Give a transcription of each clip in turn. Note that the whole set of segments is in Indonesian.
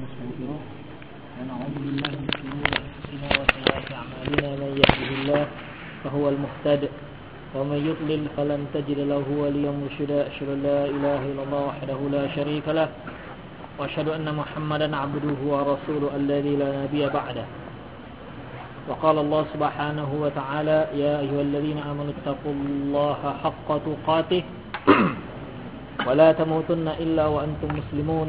ونعوذ بالله من شرور انفسنا وسيئات اعمالنا من يهده الله فهو المهتد ومن يضلل فلن تجد له وليا مرشدا اشهد ان لا اله الا الله وحده لا شريك له واشهد ان محمدا عبده ورسوله الذي لا نبي بعده وقال الله سبحانه وتعالى يا أيها الذين آمنوا اتقوا الله حق تقاته ولا تموتن إلا وأنتم مسلمون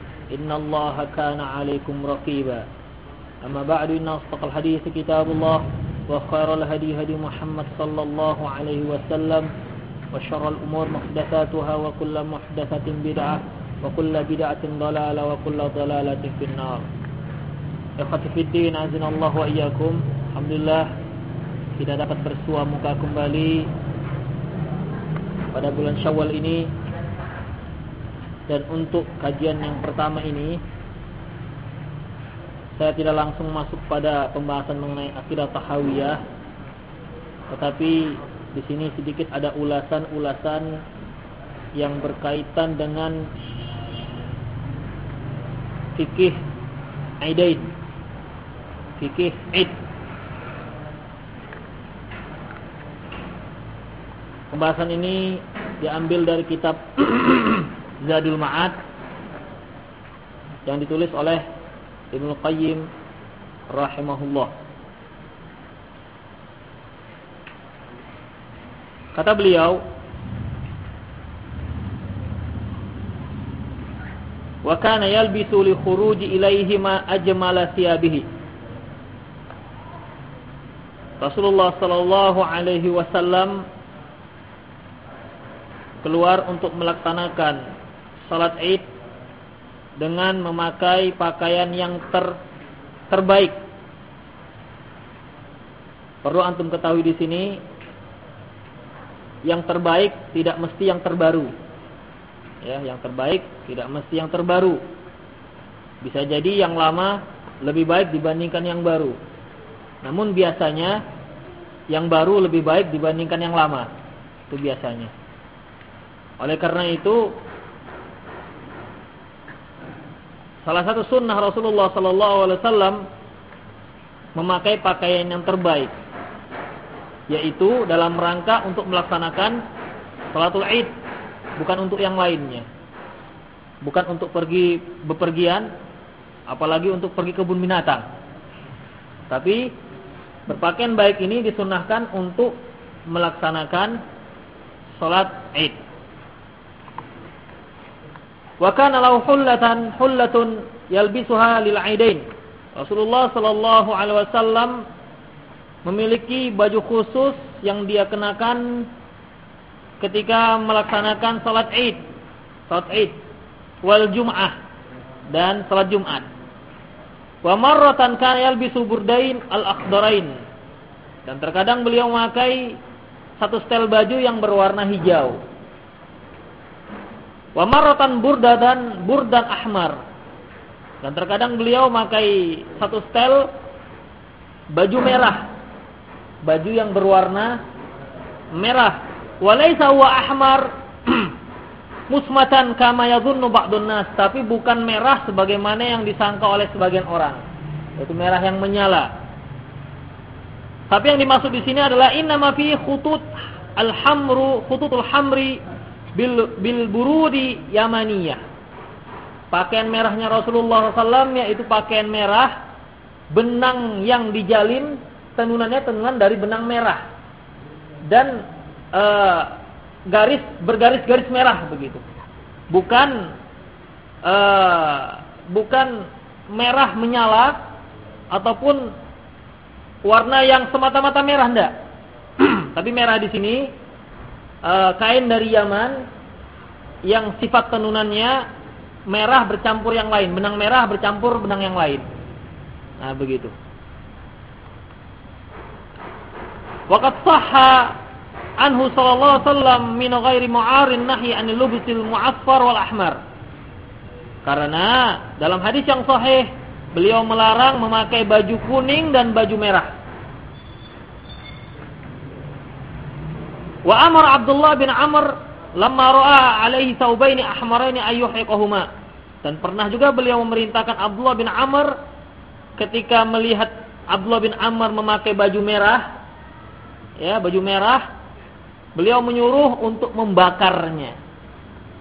إن الله كان عليكم رقيبا أما بعد إن أصدق الحديث كتاب الله وخير الهدي هدي محمد صلى الله عليه وسلم وشر الأمور محدثاتها وكل محدثة بدعة وكل بدعة ضلالة وكل ضلالة في النار إخوتي في الدين أعزنا الله وإياكم Alhamdulillah kita dapat bersua muka kembali pada bulan Syawal ini dan untuk kajian yang pertama ini saya tidak langsung masuk pada pembahasan mengenai akidah tahawiyah. Tetapi di sini sedikit ada ulasan-ulasan yang berkaitan dengan fikih Aidain fikih Aid Pembahasan ini diambil dari kitab Zadul Ma'ad yang ditulis oleh Ibnu Qayyim rahimahullah. Kata beliau, "Wa kana yalbisu li khuruji ilaihi ma ajmala thiyabihi." Rasulullah sallallahu alaihi wasallam keluar untuk melaksanakan salat Id dengan memakai pakaian yang ter terbaik. Perlu antum ketahui di sini yang terbaik tidak mesti yang terbaru. Ya, yang terbaik tidak mesti yang terbaru. Bisa jadi yang lama lebih baik dibandingkan yang baru. Namun biasanya yang baru lebih baik dibandingkan yang lama. Itu biasanya. Oleh karena itu salah satu sunnah Rasulullah wasallam memakai pakaian yang terbaik yaitu dalam rangka untuk melaksanakan salatul Id bukan untuk yang lainnya. Bukan untuk pergi bepergian apalagi untuk pergi kebun binatang. Tapi berpakaian baik ini disunahkan untuk melaksanakan salat Id. Wa kana lahu hullatan hullatun yalbisuha lil aidain. Rasulullah sallallahu alaihi wasallam memiliki baju khusus yang dia kenakan ketika melaksanakan salat Id, salat Id wal Jum'ah dan salat Jumat. Wa marratan kana yalbisu burdain al-akhdarain. Dan terkadang beliau memakai satu setel baju yang berwarna hijau. Wa maratan burdadan burdan ahmar. Dan terkadang beliau memakai satu setel baju merah. Baju yang berwarna merah. Walaysa huwa ahmar musmatan kama yadhunnu ba'dun nas, tapi bukan merah sebagaimana yang disangka oleh sebagian orang. Itu merah yang menyala. Tapi yang dimaksud di sini adalah innama fi khutut al-hamru khututul hamri bil, bil burudi yamaniyah. Pakaian merahnya Rasulullah SAW yaitu pakaian merah benang yang dijalin tenunannya tenunan dari benang merah dan e, garis bergaris-garis merah begitu. Bukan e, bukan merah menyala ataupun warna yang semata-mata merah ndak. Tapi merah di sini uh, kain dari Yaman yang sifat tenunannya merah bercampur yang lain, benang merah bercampur benang yang lain. Nah, begitu. Waqad sahha anhu sallallahu alaihi wasallam min ghairi mu'arin nahi anil lubsil mu'asfar wal ahmar. Karena dalam hadis yang sahih beliau melarang memakai baju kuning dan baju merah. Wa amar Abdullah bin Amr lamma ra'a alaihi thawbaini ahmaraini ayyuhiqahuma. Dan pernah juga beliau memerintahkan Abdullah bin Amr ketika melihat Abdullah bin Amr memakai baju merah, ya baju merah, beliau menyuruh untuk membakarnya.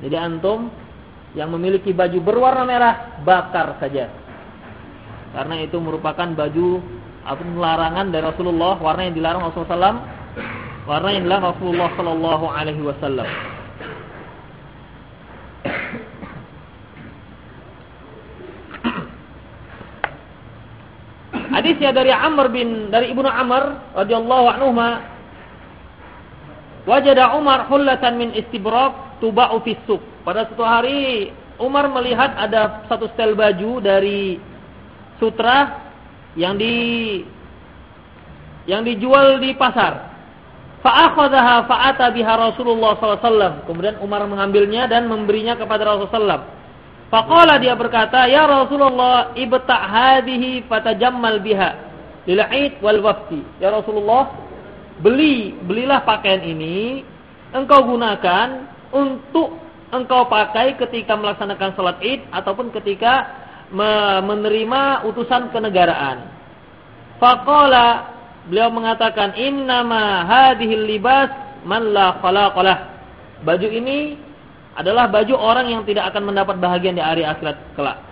Jadi antum yang memiliki baju berwarna merah bakar saja. Karena itu merupakan baju atau larangan dari Rasulullah, warna yang dilarang Rasulullah SAW, warna yang dilarang Rasulullah Sallallahu Alaihi Wasallam. Hadisnya dari Amr bin dari Ibnu Amr radhiyallahu anhu Wajada Umar hullatan min istibrak tuba'u fi suq. Pada suatu hari Umar melihat ada satu setel baju dari sutra yang di yang dijual di pasar. Fa'akhadhaha fa'ata biha Rasulullah SAW. Kemudian Umar mengambilnya dan memberinya kepada Rasulullah SAW. Dia berkata, "Ya Rasulullah, ibta' hadhihi fatajammal biha lil 'id wal wafti." Ya Rasulullah, beli belilah pakaian ini, engkau gunakan untuk engkau pakai ketika melaksanakan salat Id ataupun ketika menerima utusan kenegaraan. Faqala beliau mengatakan innama hadhil libas man la khalaqalah. Baju ini adalah baju orang yang tidak akan mendapat bahagian di hari akhirat kelak.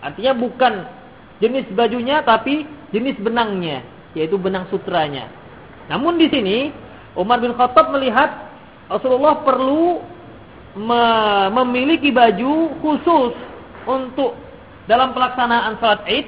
Artinya bukan jenis bajunya tapi jenis benangnya, yaitu benang sutranya. Namun di sini Umar bin Khattab melihat Rasulullah perlu me memiliki baju khusus untuk dalam pelaksanaan salat Id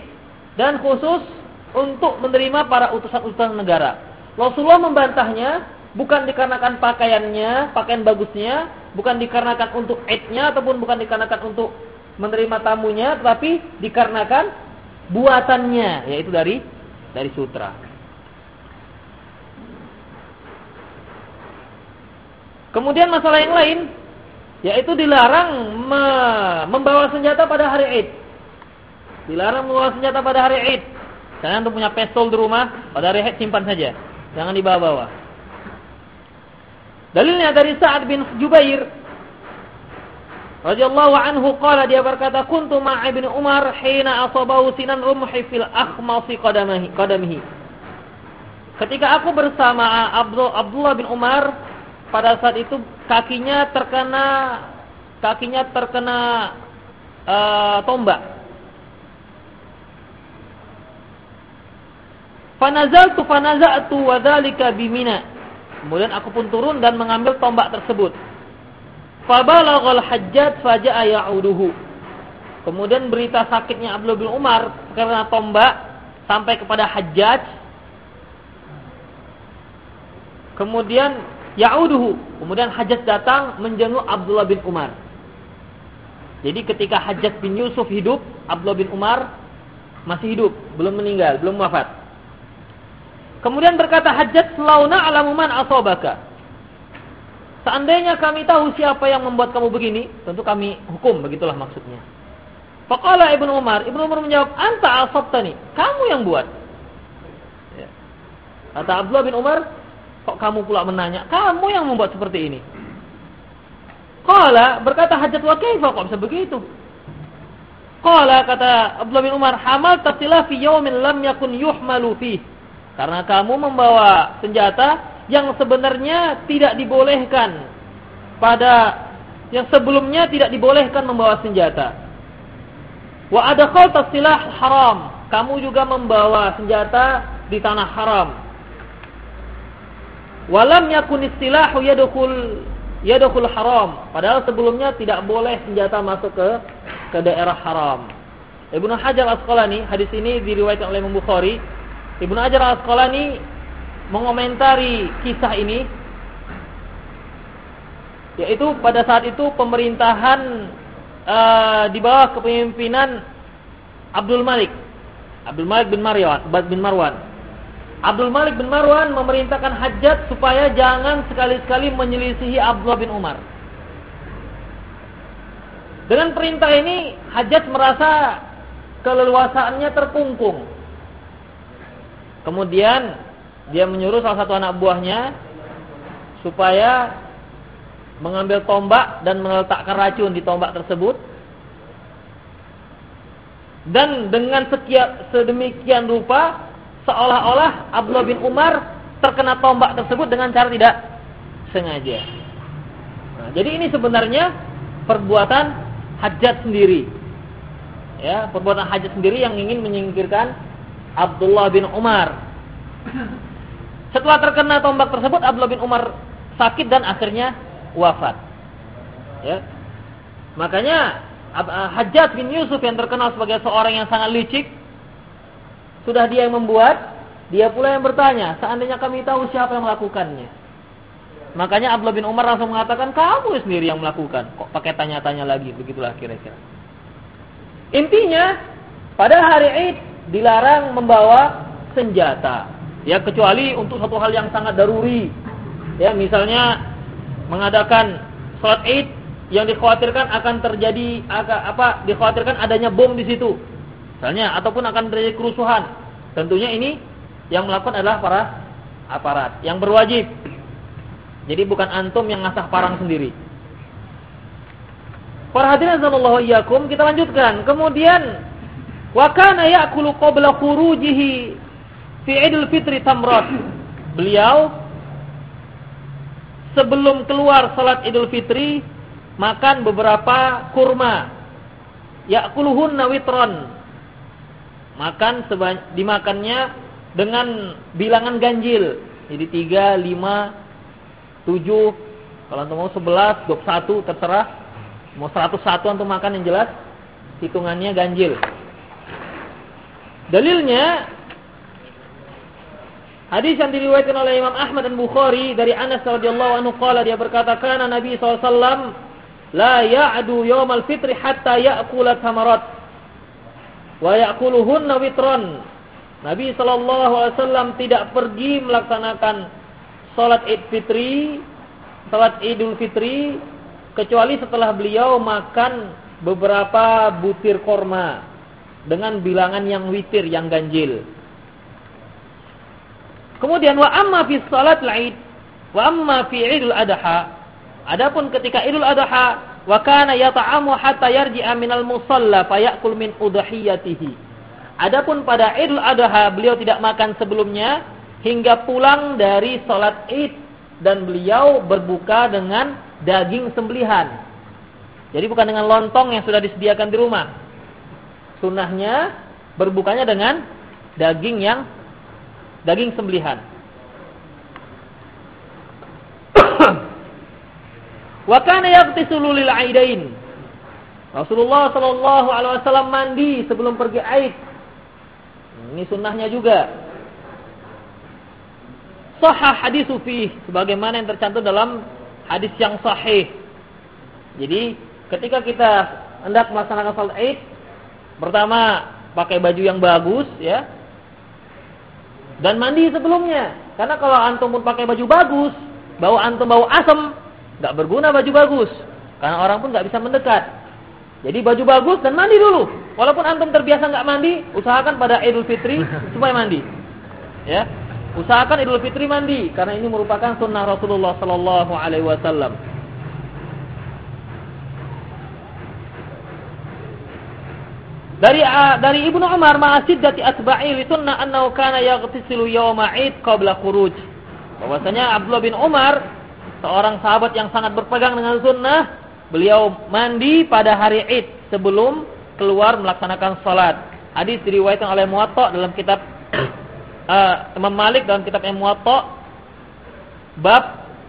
dan khusus untuk menerima para utusan-utusan negara. Rasulullah membantahnya bukan dikarenakan pakaiannya, pakaian bagusnya, bukan dikarenakan untuk aidnya ataupun bukan dikarenakan untuk menerima tamunya, tetapi dikarenakan buatannya, yaitu dari dari sutra. Kemudian masalah yang lain, yaitu dilarang me membawa senjata pada hari Id. Dilarang membawa senjata pada hari Id. Kalian tuh punya pistol di rumah, pada Id simpan saja, jangan dibawa-bawa. Dalilnya dari Sa'ad bin Jubair. Radhiyallahu anhu qala dia berkata kuntu ma'a ibn Umar hina asabahu sinan rumhi fil akhmasi qadamihi qadamihi. Ketika aku bersama Abdullah bin Umar pada saat itu kakinya terkena kakinya terkena uh, tombak Fanazaltu fanaza'tu wa dzalika bimina Kemudian aku pun turun dan mengambil tombak tersebut. Fabalaghal hajjat faja'a ya'uduhu. Kemudian berita sakitnya Abdullah bin Umar karena tombak sampai kepada Hajjaj. Kemudian ya'uduhu. Kemudian Hajjaj datang menjenguk Abdullah bin Umar. Jadi ketika Hajjaj bin Yusuf hidup, Abdullah bin Umar masih hidup, belum meninggal, belum wafat. Kemudian berkata Hajjat launa alamuman asobaka. Seandainya kami tahu siapa yang membuat kamu begini, tentu kami hukum, begitulah maksudnya. Faqala Ibnu Umar, Ibnu Umar menjawab, "Anta asabtani." Kamu yang buat. Ya. Kata Abdullah bin Umar, "Kok kamu pula menanya? Kamu yang membuat seperti ini." Qala berkata Hajjat wa kaifa kok bisa begitu? Qala kata Abdullah bin Umar, "Hamal tasilah fi yawmin lam yakun yuhmalu fihi." Karena kamu membawa senjata yang sebenarnya tidak dibolehkan pada yang sebelumnya tidak dibolehkan membawa senjata. Wa adkhalta silah haram. Kamu juga membawa senjata di tanah haram. Walam yakun istilahu yadkhul yadkhul haram. Padahal sebelumnya tidak boleh senjata masuk ke ke daerah haram. Ibnu Hajar Asqalani hadis ini diriwayatkan oleh Imam Ibnu Hajar Al-Asqalani mengomentari kisah ini yaitu pada saat itu pemerintahan uh, di bawah kepemimpinan Abdul Malik Abdul Malik bin Marwan, bin Marwan. Abdul Malik bin Marwan memerintahkan Hajjat supaya jangan sekali-sekali menyelisihi Abdullah bin Umar. Dengan perintah ini Hajjat merasa keleluasaannya terkungkung. Kemudian dia menyuruh salah satu anak buahnya supaya mengambil tombak dan meletakkan racun di tombak tersebut. Dan dengan sekian, sedemikian rupa seolah-olah Abdullah bin Umar terkena tombak tersebut dengan cara tidak sengaja. Nah, jadi ini sebenarnya perbuatan hajat sendiri. Ya, perbuatan hajat sendiri yang ingin menyingkirkan Abdullah bin Umar. Setelah terkena tombak tersebut Abdullah bin Umar sakit dan akhirnya wafat. Ya. Makanya uh, Hajjat bin Yusuf yang terkenal sebagai seorang yang sangat licik sudah dia yang membuat, dia pula yang bertanya, seandainya kami tahu siapa yang melakukannya. Makanya Abdullah bin Umar langsung mengatakan, kamu sendiri yang melakukan. Kok pakai tanya-tanya lagi, begitulah kira-kira. Intinya, pada hari Id dilarang membawa senjata. Ya, kecuali untuk satu hal yang sangat daruri. Ya, misalnya mengadakan sholat id yang dikhawatirkan akan terjadi apa dikhawatirkan adanya bom di situ. Misalnya ataupun akan terjadi kerusuhan. Tentunya ini yang melakukan adalah para aparat yang berwajib. Jadi bukan antum yang ngasah parang sendiri. Para hadirin sallallahu kita lanjutkan. Kemudian wa kana ya'kulu qabla khurujihi fi Idul Fitri tamrat beliau sebelum keluar salat Idul Fitri makan beberapa kurma. Ya'kuluhunna witron. Makan dimakannya dengan bilangan ganjil. Jadi 3, 5, 7, kalau antum mau 11, 21 terserah. Mau 101 antum makan yang jelas hitungannya ganjil. Dalilnya Hadis yang diriwayatkan oleh Imam Ahmad dan Bukhari dari Anas radhiyallahu anhu qala dia berkata kana Nabi SAW la ya'du yaumal fitri hatta ya'kula thamarat wa ya'kuluhunna witron. Nabi wasallam tidak pergi melaksanakan salat Id Fitri, salat Idul Fitri kecuali setelah beliau makan beberapa butir korma dengan bilangan yang witir yang ganjil. Kemudian wa amma fi salat Id wa amma fi Idul Adha. Adapun ketika Idul Adha wa kana yata'amu hatta yarji'a minal musalla fayakul min udhiyatihi. Adapun pada Idul Adha beliau tidak makan sebelumnya hingga pulang dari salat Id dan beliau berbuka dengan daging sembelihan. Jadi bukan dengan lontong yang sudah disediakan di rumah. Sunnahnya berbukanya dengan daging yang daging sembelihan. Wa kana yaqtisulu lil aidain. Rasulullah sallallahu alaihi wasallam mandi sebelum pergi Aid. Ini sunnahnya juga. Sahih hadis fi sebagaimana yang tercantum dalam hadis yang sahih. Jadi, ketika kita hendak melaksanakan salat Aid, pertama pakai baju yang bagus ya, dan mandi sebelumnya. Karena kalau antum pun pakai baju bagus, bau antum bau asam, nggak berguna baju bagus. Karena orang pun nggak bisa mendekat. Jadi baju bagus dan mandi dulu. Walaupun antum terbiasa nggak mandi, usahakan pada Idul Fitri supaya mandi. Ya, usahakan Idul Fitri mandi karena ini merupakan sunnah Rasulullah Sallallahu Alaihi Wasallam. Dari uh, dari Ibnu Umar ma'asiddati asba'i li sunnah annahu kana yaghtasilu yawma 'id qabla khuruj. Bahwasanya Abdullah bin Umar seorang sahabat yang sangat berpegang dengan sunnah, beliau mandi pada hari Id sebelum keluar melaksanakan salat. Hadis diriwayatkan oleh Muwatta dalam kitab uh, Imam Malik dalam kitab Muwatta bab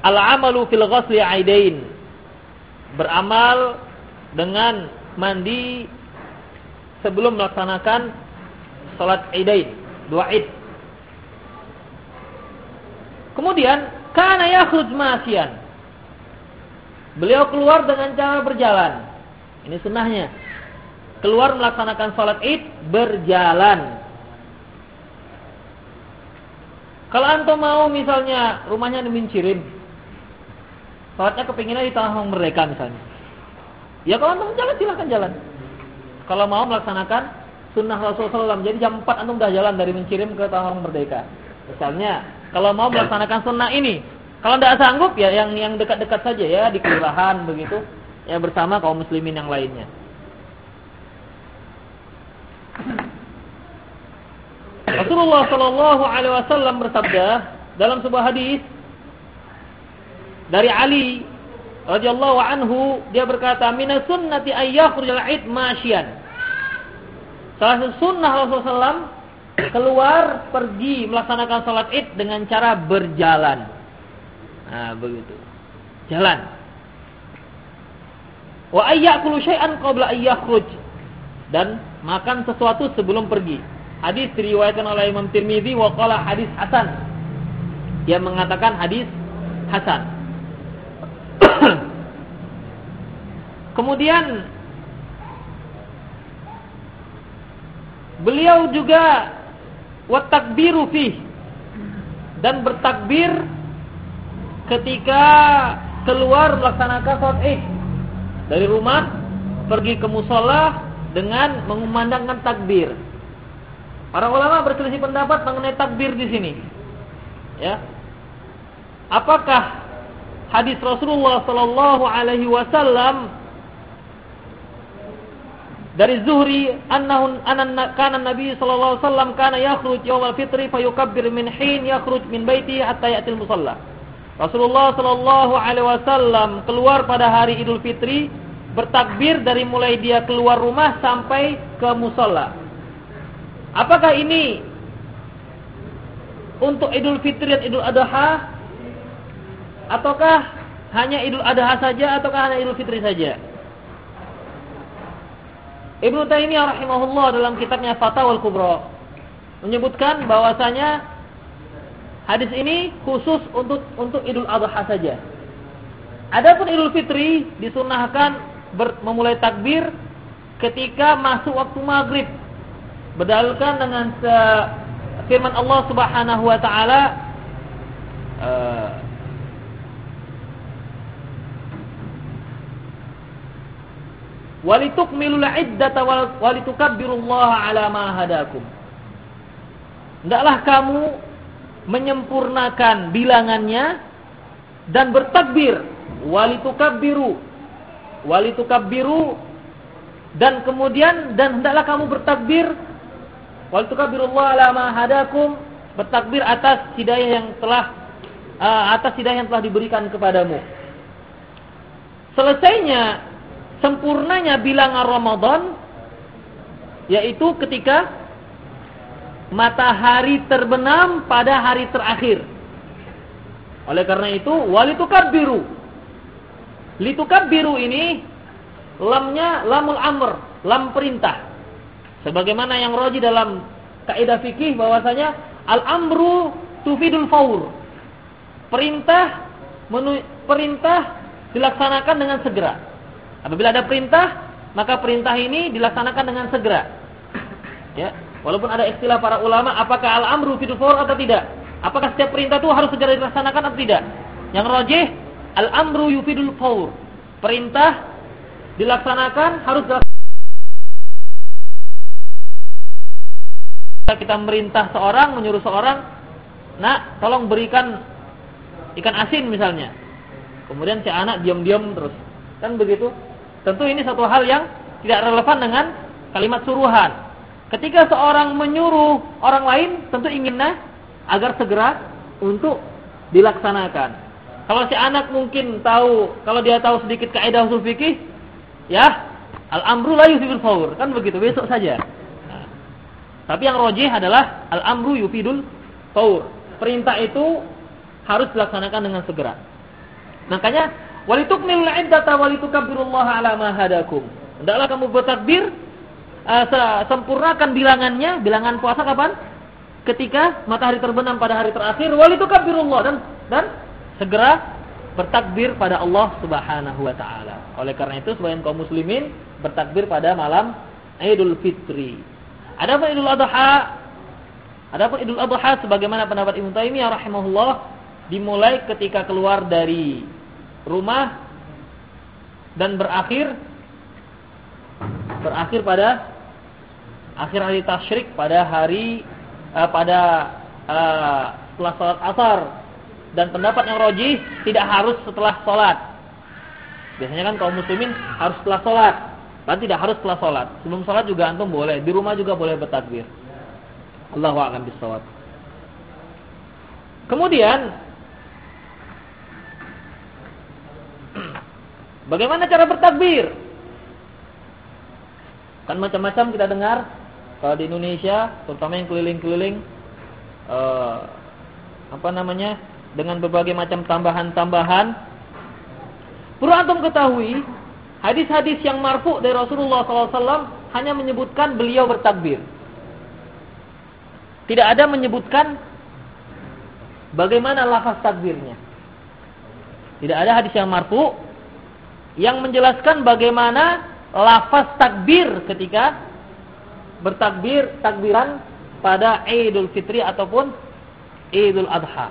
al-amalu fil ghusli aidain. Beramal dengan mandi sebelum melaksanakan salat Idain, dua Id. Kemudian kana yakhruj masian. Beliau keluar dengan cara berjalan. Ini sunnahnya. Keluar melaksanakan salat Id berjalan. Kalau antum mau misalnya rumahnya di Mincirin, sholatnya kepinginnya di Tanah Merdeka misalnya. Ya kalau antum jalan silahkan jalan. Kalau mau melaksanakan sunnah Rasulullah SAW, jadi jam 4 antum udah jalan dari Mincirin ke Tanah Merdeka. Misalnya, kalau mau melaksanakan sunnah ini, kalau tidak sanggup ya yang yang dekat-dekat saja ya di kelurahan begitu, ya bersama kaum muslimin yang lainnya. Rasulullah Shallallahu Alaihi Wasallam bersabda dalam sebuah hadis dari Ali radhiyallahu anhu dia berkata mina sunnati ayyakhrujal id masyian salah satu sunnah Rasulullah SAW keluar pergi melaksanakan salat id dengan cara berjalan. Nah begitu. Jalan. Wa ayyakulu syai'an qabla ayyakhruj dan makan sesuatu sebelum pergi. Hadis diriwayatkan oleh Imam Tirmidzi wa qala hadis hasan. Dia mengatakan hadis hasan. Kemudian beliau juga wa takbiru fi dan bertakbir ketika keluar melaksanakan salat Id dari rumah pergi ke musola dengan mengumandangkan takbir. Para ulama berselisih pendapat mengenai takbir di sini. Ya. Apakah hadis Rasulullah sallallahu alaihi wasallam dari Zuhri annahu anna kana Nabi sallallahu alaihi wasallam kana yakhruj al fitri fayukabbir min hin yakhruj min baiti hatta ya'til musalla. Rasulullah sallallahu alaihi wasallam keluar pada hari Idul Fitri bertakbir dari mulai dia keluar rumah sampai ke musalla. Apakah ini untuk Idul Fitri dan Idul Adha ataukah hanya Idul Adha saja ataukah hanya Idul Fitri saja? Ibnu Taimiyah rahimahullah dalam kitabnya Fatawul Kubra menyebutkan bahwasanya hadis ini khusus untuk untuk Idul Adha saja. Adapun Idul Fitri disunahkan memulai takbir ketika masuk waktu maghrib berdalilkan dengan firman Allah Subhanahu wa taala uh, walitukmilul iddata walitukabbirullaha ala ma hadakum. Hendaklah kamu menyempurnakan bilangannya dan bertakbir. Walitukabbiru. Walitukabbiru dan kemudian dan hendaklah kamu bertakbir. Wal tukabirullah ala ma hadakum. Bertakbir atas hidayah yang telah uh, atas hidayah yang telah diberikan kepadamu. Selesainya sempurnanya bilangan Ramadan yaitu ketika matahari terbenam pada hari terakhir. Oleh karena itu walitukabbiru. Litukabbiru ini lamnya lamul amr, lam perintah. Sebagaimana yang roji dalam kaidah fikih bahwasanya al-amru tufidul faur. Perintah menu, perintah dilaksanakan dengan segera. Apabila ada perintah, maka perintah ini dilaksanakan dengan segera. Ya, walaupun ada istilah para ulama apakah al-amru fidul faur atau tidak. Apakah setiap perintah itu harus segera dilaksanakan atau tidak? Yang rojih al-amru yufidul faur. Perintah dilaksanakan harus dilaksanakan kita merintah seorang, menyuruh seorang, nak tolong berikan ikan asin misalnya. Kemudian si anak diam-diam terus. Kan begitu? Tentu ini satu hal yang tidak relevan dengan kalimat suruhan. Ketika seorang menyuruh orang lain, tentu inginnya agar segera untuk dilaksanakan. Kalau si anak mungkin tahu, kalau dia tahu sedikit kaidah usul fikih, ya, al-amru la yufidul faur, kan begitu, besok saja. Tapi yang rojih adalah al-amru yufidul faur. Perintah itu harus dilaksanakan dengan segera. Makanya walitukmilul iddata walitukabbirullaha ala ma hadakum. Hendaklah kamu bertakbir uh, sempurnakan bilangannya, bilangan puasa kapan? Ketika matahari terbenam pada hari terakhir, walitukabbirullah dan dan segera bertakbir pada Allah Subhanahu wa taala. Oleh karena itu sebagian kaum muslimin bertakbir pada malam Idul Fitri. Ada Idul Adha Adapun Idul Adha sebagaimana pendapat Ibnu Taimiyah rahimahullah dimulai ketika keluar dari rumah dan berakhir berakhir pada akhir hari tasyrik pada hari uh, pada uh, setelah sholat asar. Dan pendapat yang rojih tidak harus setelah sholat biasanya kan kaum muslimin harus setelah sholat kan tidak harus setelah sholat sebelum sholat juga antum boleh. Di rumah juga boleh bertakbir. Allah akan bisawab kemudian bagaimana cara bertakbir kan macam-macam kita dengar kalau di Indonesia, terutama yang keliling-keliling, uh, apa namanya, dengan berbagai macam tambahan-tambahan. Perlu antum ketahui, hadis-hadis yang marfu dari Rasulullah SAW hanya menyebutkan beliau bertakbir. Tidak ada menyebutkan bagaimana lafaz takbirnya. Tidak ada hadis yang marfu yang menjelaskan bagaimana lafaz takbir ketika bertakbir takbiran pada Idul Fitri ataupun Idul Adha.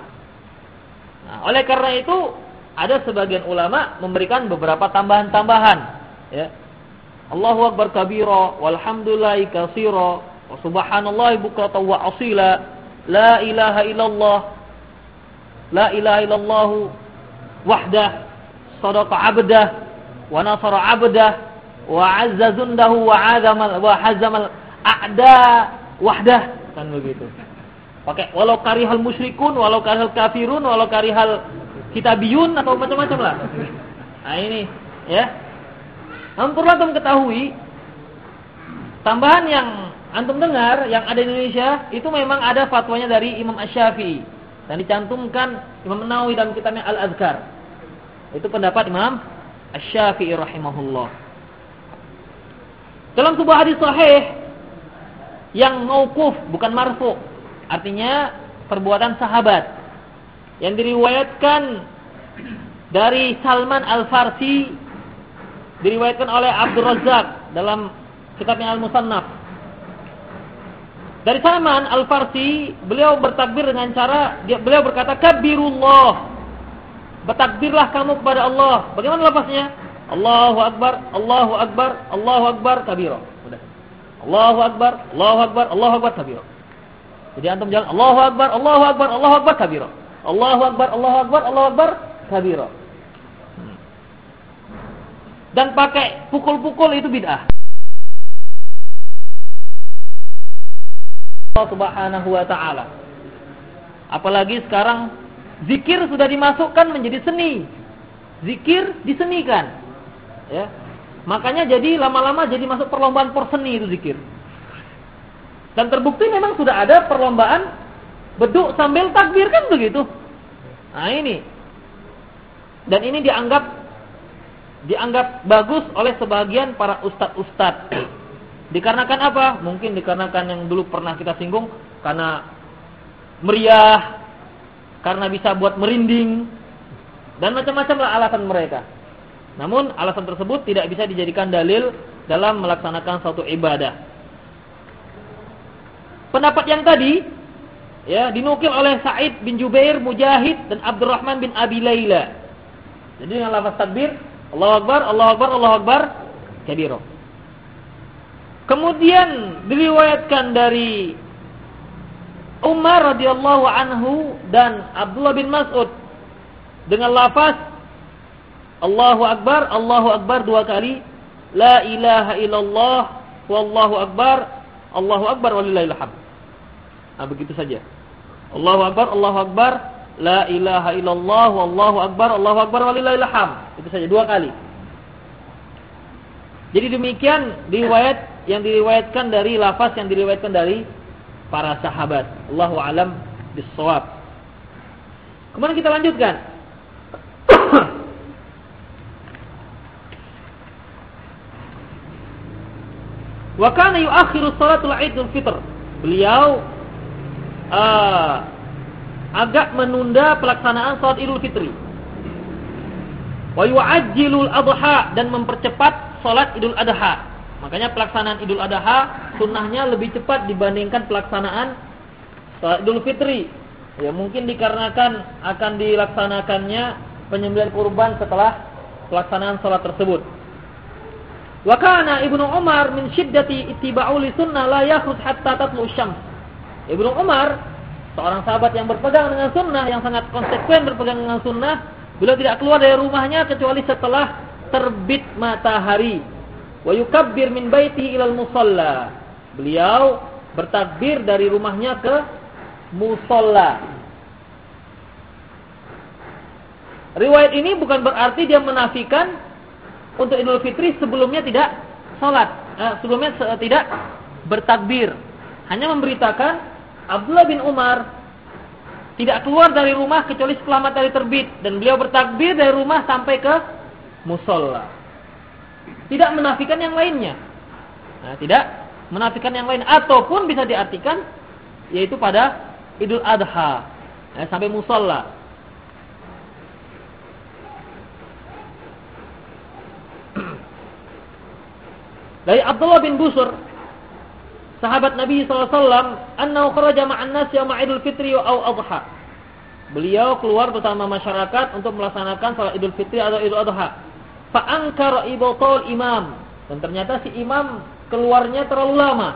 Nah, oleh karena itu ada sebagian ulama memberikan beberapa tambahan-tambahan ya. Allahu akbar kabira walhamdulillahi katsira wa subhanallahi bukratan wa asila la ilaha illallah la ilaha illallah wahdah sadaqa abdah wa nasara abdah wa azza zundahu wa azamal wa hazamal a'da wahdah kan begitu. Pakai walau karihal musyrikun, walau karihal kafirun, walau karihal kitabiyun atau macam-macam lah. Nah ini ya. Namun perlu antum ketahui tambahan yang antum dengar yang ada di Indonesia itu memang ada fatwanya dari Imam Asy-Syafi'i dan dicantumkan Imam Nawawi dalam kitabnya Al-Azkar. Itu pendapat Imam Asy-Syafi'i rahimahullah. Dalam sebuah hadis sahih yang mauquf bukan marfu. Artinya perbuatan sahabat yang diriwayatkan dari Salman Al-Farsi diriwayatkan oleh Abdul Razak dalam kitabnya Al-Musannaf. Dari Salman Al-Farsi, beliau bertakbir dengan cara beliau berkata kabirullah. Bertakbirlah kamu kepada Allah. Bagaimana lafaznya? Allahu akbar, Allahu akbar, Allahu akbar kabira. Allahu Akbar, Allahu Akbar, Allahu Akbar kabira. Jadi antum jalan Allahu Akbar, Allahu Akbar, Allahu Akbar kabira. Allahu Akbar, Allahu Akbar, Allahu Akbar kabira. Hmm. Dan pakai pukul-pukul itu bid'ah. Allah Subhanahu wa taala. Apalagi sekarang zikir sudah dimasukkan menjadi seni. Zikir disenikan. Ya. Makanya jadi lama-lama jadi masuk perlombaan perseni itu zikir. Dan terbukti memang sudah ada perlombaan beduk sambil takbir kan begitu. Nah ini. Dan ini dianggap dianggap bagus oleh sebagian para ustadz-ustadz. Dikarenakan apa? Mungkin dikarenakan yang dulu pernah kita singgung karena meriah, karena bisa buat merinding dan macam-macam lah alasan mereka. Namun alasan tersebut tidak bisa dijadikan dalil dalam melaksanakan suatu ibadah. Pendapat yang tadi ya dinukil oleh Sa'id bin Jubair, Mujahid dan Abdurrahman bin Abi Laila. Jadi dengan lafaz takbir, Allahu Akbar, Allahu Akbar, Allahu Akbar, kabiro. Kemudian diriwayatkan dari Umar radhiyallahu anhu dan Abdullah bin Mas'ud dengan lafaz Allahu Akbar, Allahu Akbar dua kali. La ilaha illallah, wallahu akbar, Allahu akbar walillahil hamd. Nah, begitu saja. Allahu akbar, Allahu akbar, la ilaha illallah, wallahu akbar, Allahu akbar walillahil hamd. Itu saja dua kali. Jadi demikian riwayat yang diriwayatkan dari lafaz yang diriwayatkan dari para sahabat. Allahu alam bisawab. Kemudian kita lanjutkan. Wa kana yuakhiru salatul Idul Fitr. Beliau uh, agak menunda pelaksanaan salat Idul Fitri. Wa yu'ajjilul adha dan mempercepat salat Idul Adha. Makanya pelaksanaan Idul Adha sunnahnya lebih cepat dibandingkan pelaksanaan Salat Idul Fitri. Ya mungkin dikarenakan akan dilaksanakannya penyembelihan kurban setelah pelaksanaan salat tersebut. Wa kana Ibnu Umar min syiddati ittiba'u li sunnah la yakhruj hatta tatlu syams. Ibnu Umar seorang sahabat yang berpegang dengan sunnah yang sangat konsekuen berpegang dengan sunnah, beliau tidak keluar dari rumahnya kecuali setelah terbit matahari. Wa yukabbir min baitihi ilal musalla. Beliau bertakbir dari rumahnya ke musalla. Riwayat ini bukan berarti dia menafikan untuk Idul Fitri sebelumnya tidak sholat, eh, sebelumnya tidak bertakbir. Hanya memberitakan Abdullah bin Umar tidak keluar dari rumah kecuali setelah matahari terbit dan beliau bertakbir dari rumah sampai ke musola. Tidak menafikan yang lainnya. Nah, tidak menafikan yang lain ataupun bisa diartikan yaitu pada Idul Adha eh, sampai musola. Dari Abdullah bin Busur sahabat Nabi SAW annahu kharaja ma'an nas yawm Idul Fitri wa Adha. Beliau keluar bersama masyarakat untuk melaksanakan salat Idul Fitri atau Idul Adha. Fa ankara ibtal imam dan ternyata si imam keluarnya terlalu lama.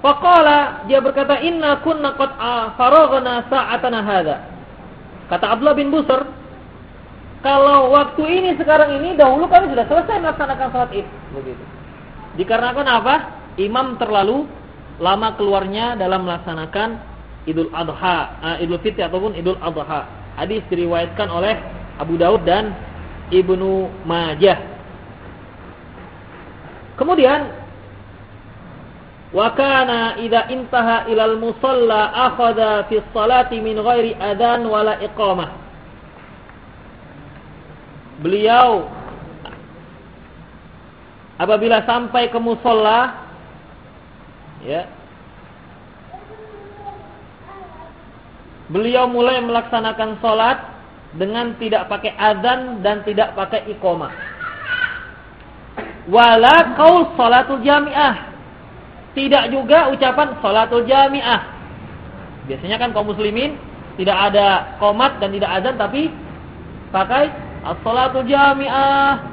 Faqala dia berkata inna kunna qad faraghna sa'atana hadza. Kata Abdullah bin Busur, kalau waktu ini sekarang ini dahulu kami sudah selesai melaksanakan salat Id begitu. Dikarenakan apa? Imam terlalu lama keluarnya dalam melaksanakan Idul Adha, uh, Idul Fitri ataupun Idul Adha. Hadis diriwayatkan oleh Abu Daud dan Ibnu Majah. Kemudian wa kana idza intaha ilal musalla akhadha fi sholati min ghairi adzan wala iqamah. Beliau apabila sampai ke musalla ya beliau mulai melaksanakan sholat dengan tidak pakai azan dan tidak pakai iqamah. Wala qaul salatul jami'ah. Tidak juga ucapan salatul jami'ah. Biasanya kan kaum muslimin tidak ada komat dan tidak azan tapi pakai as-salatul jami'ah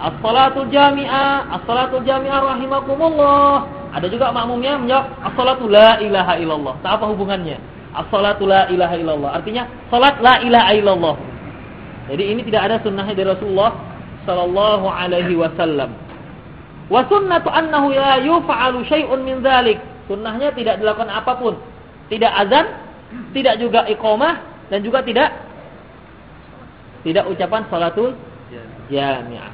As-salatu jami'ah, as-salatu jami'ah rahimakumullah. Ada juga makmumnya menjawab as-salatu la ilaha illallah. Tak apa hubungannya? As-salatu la ilaha illallah. Artinya salat la ilaha illallah. Jadi ini tidak ada sunnahnya dari Rasulullah sallallahu alaihi wasallam. Wa sunnatu annahu la yuf'alu syai'un min dzalik. Sunnahnya tidak dilakukan apa pun. Tidak azan, tidak juga iqamah dan juga tidak tidak ucapan salatul jami'ah.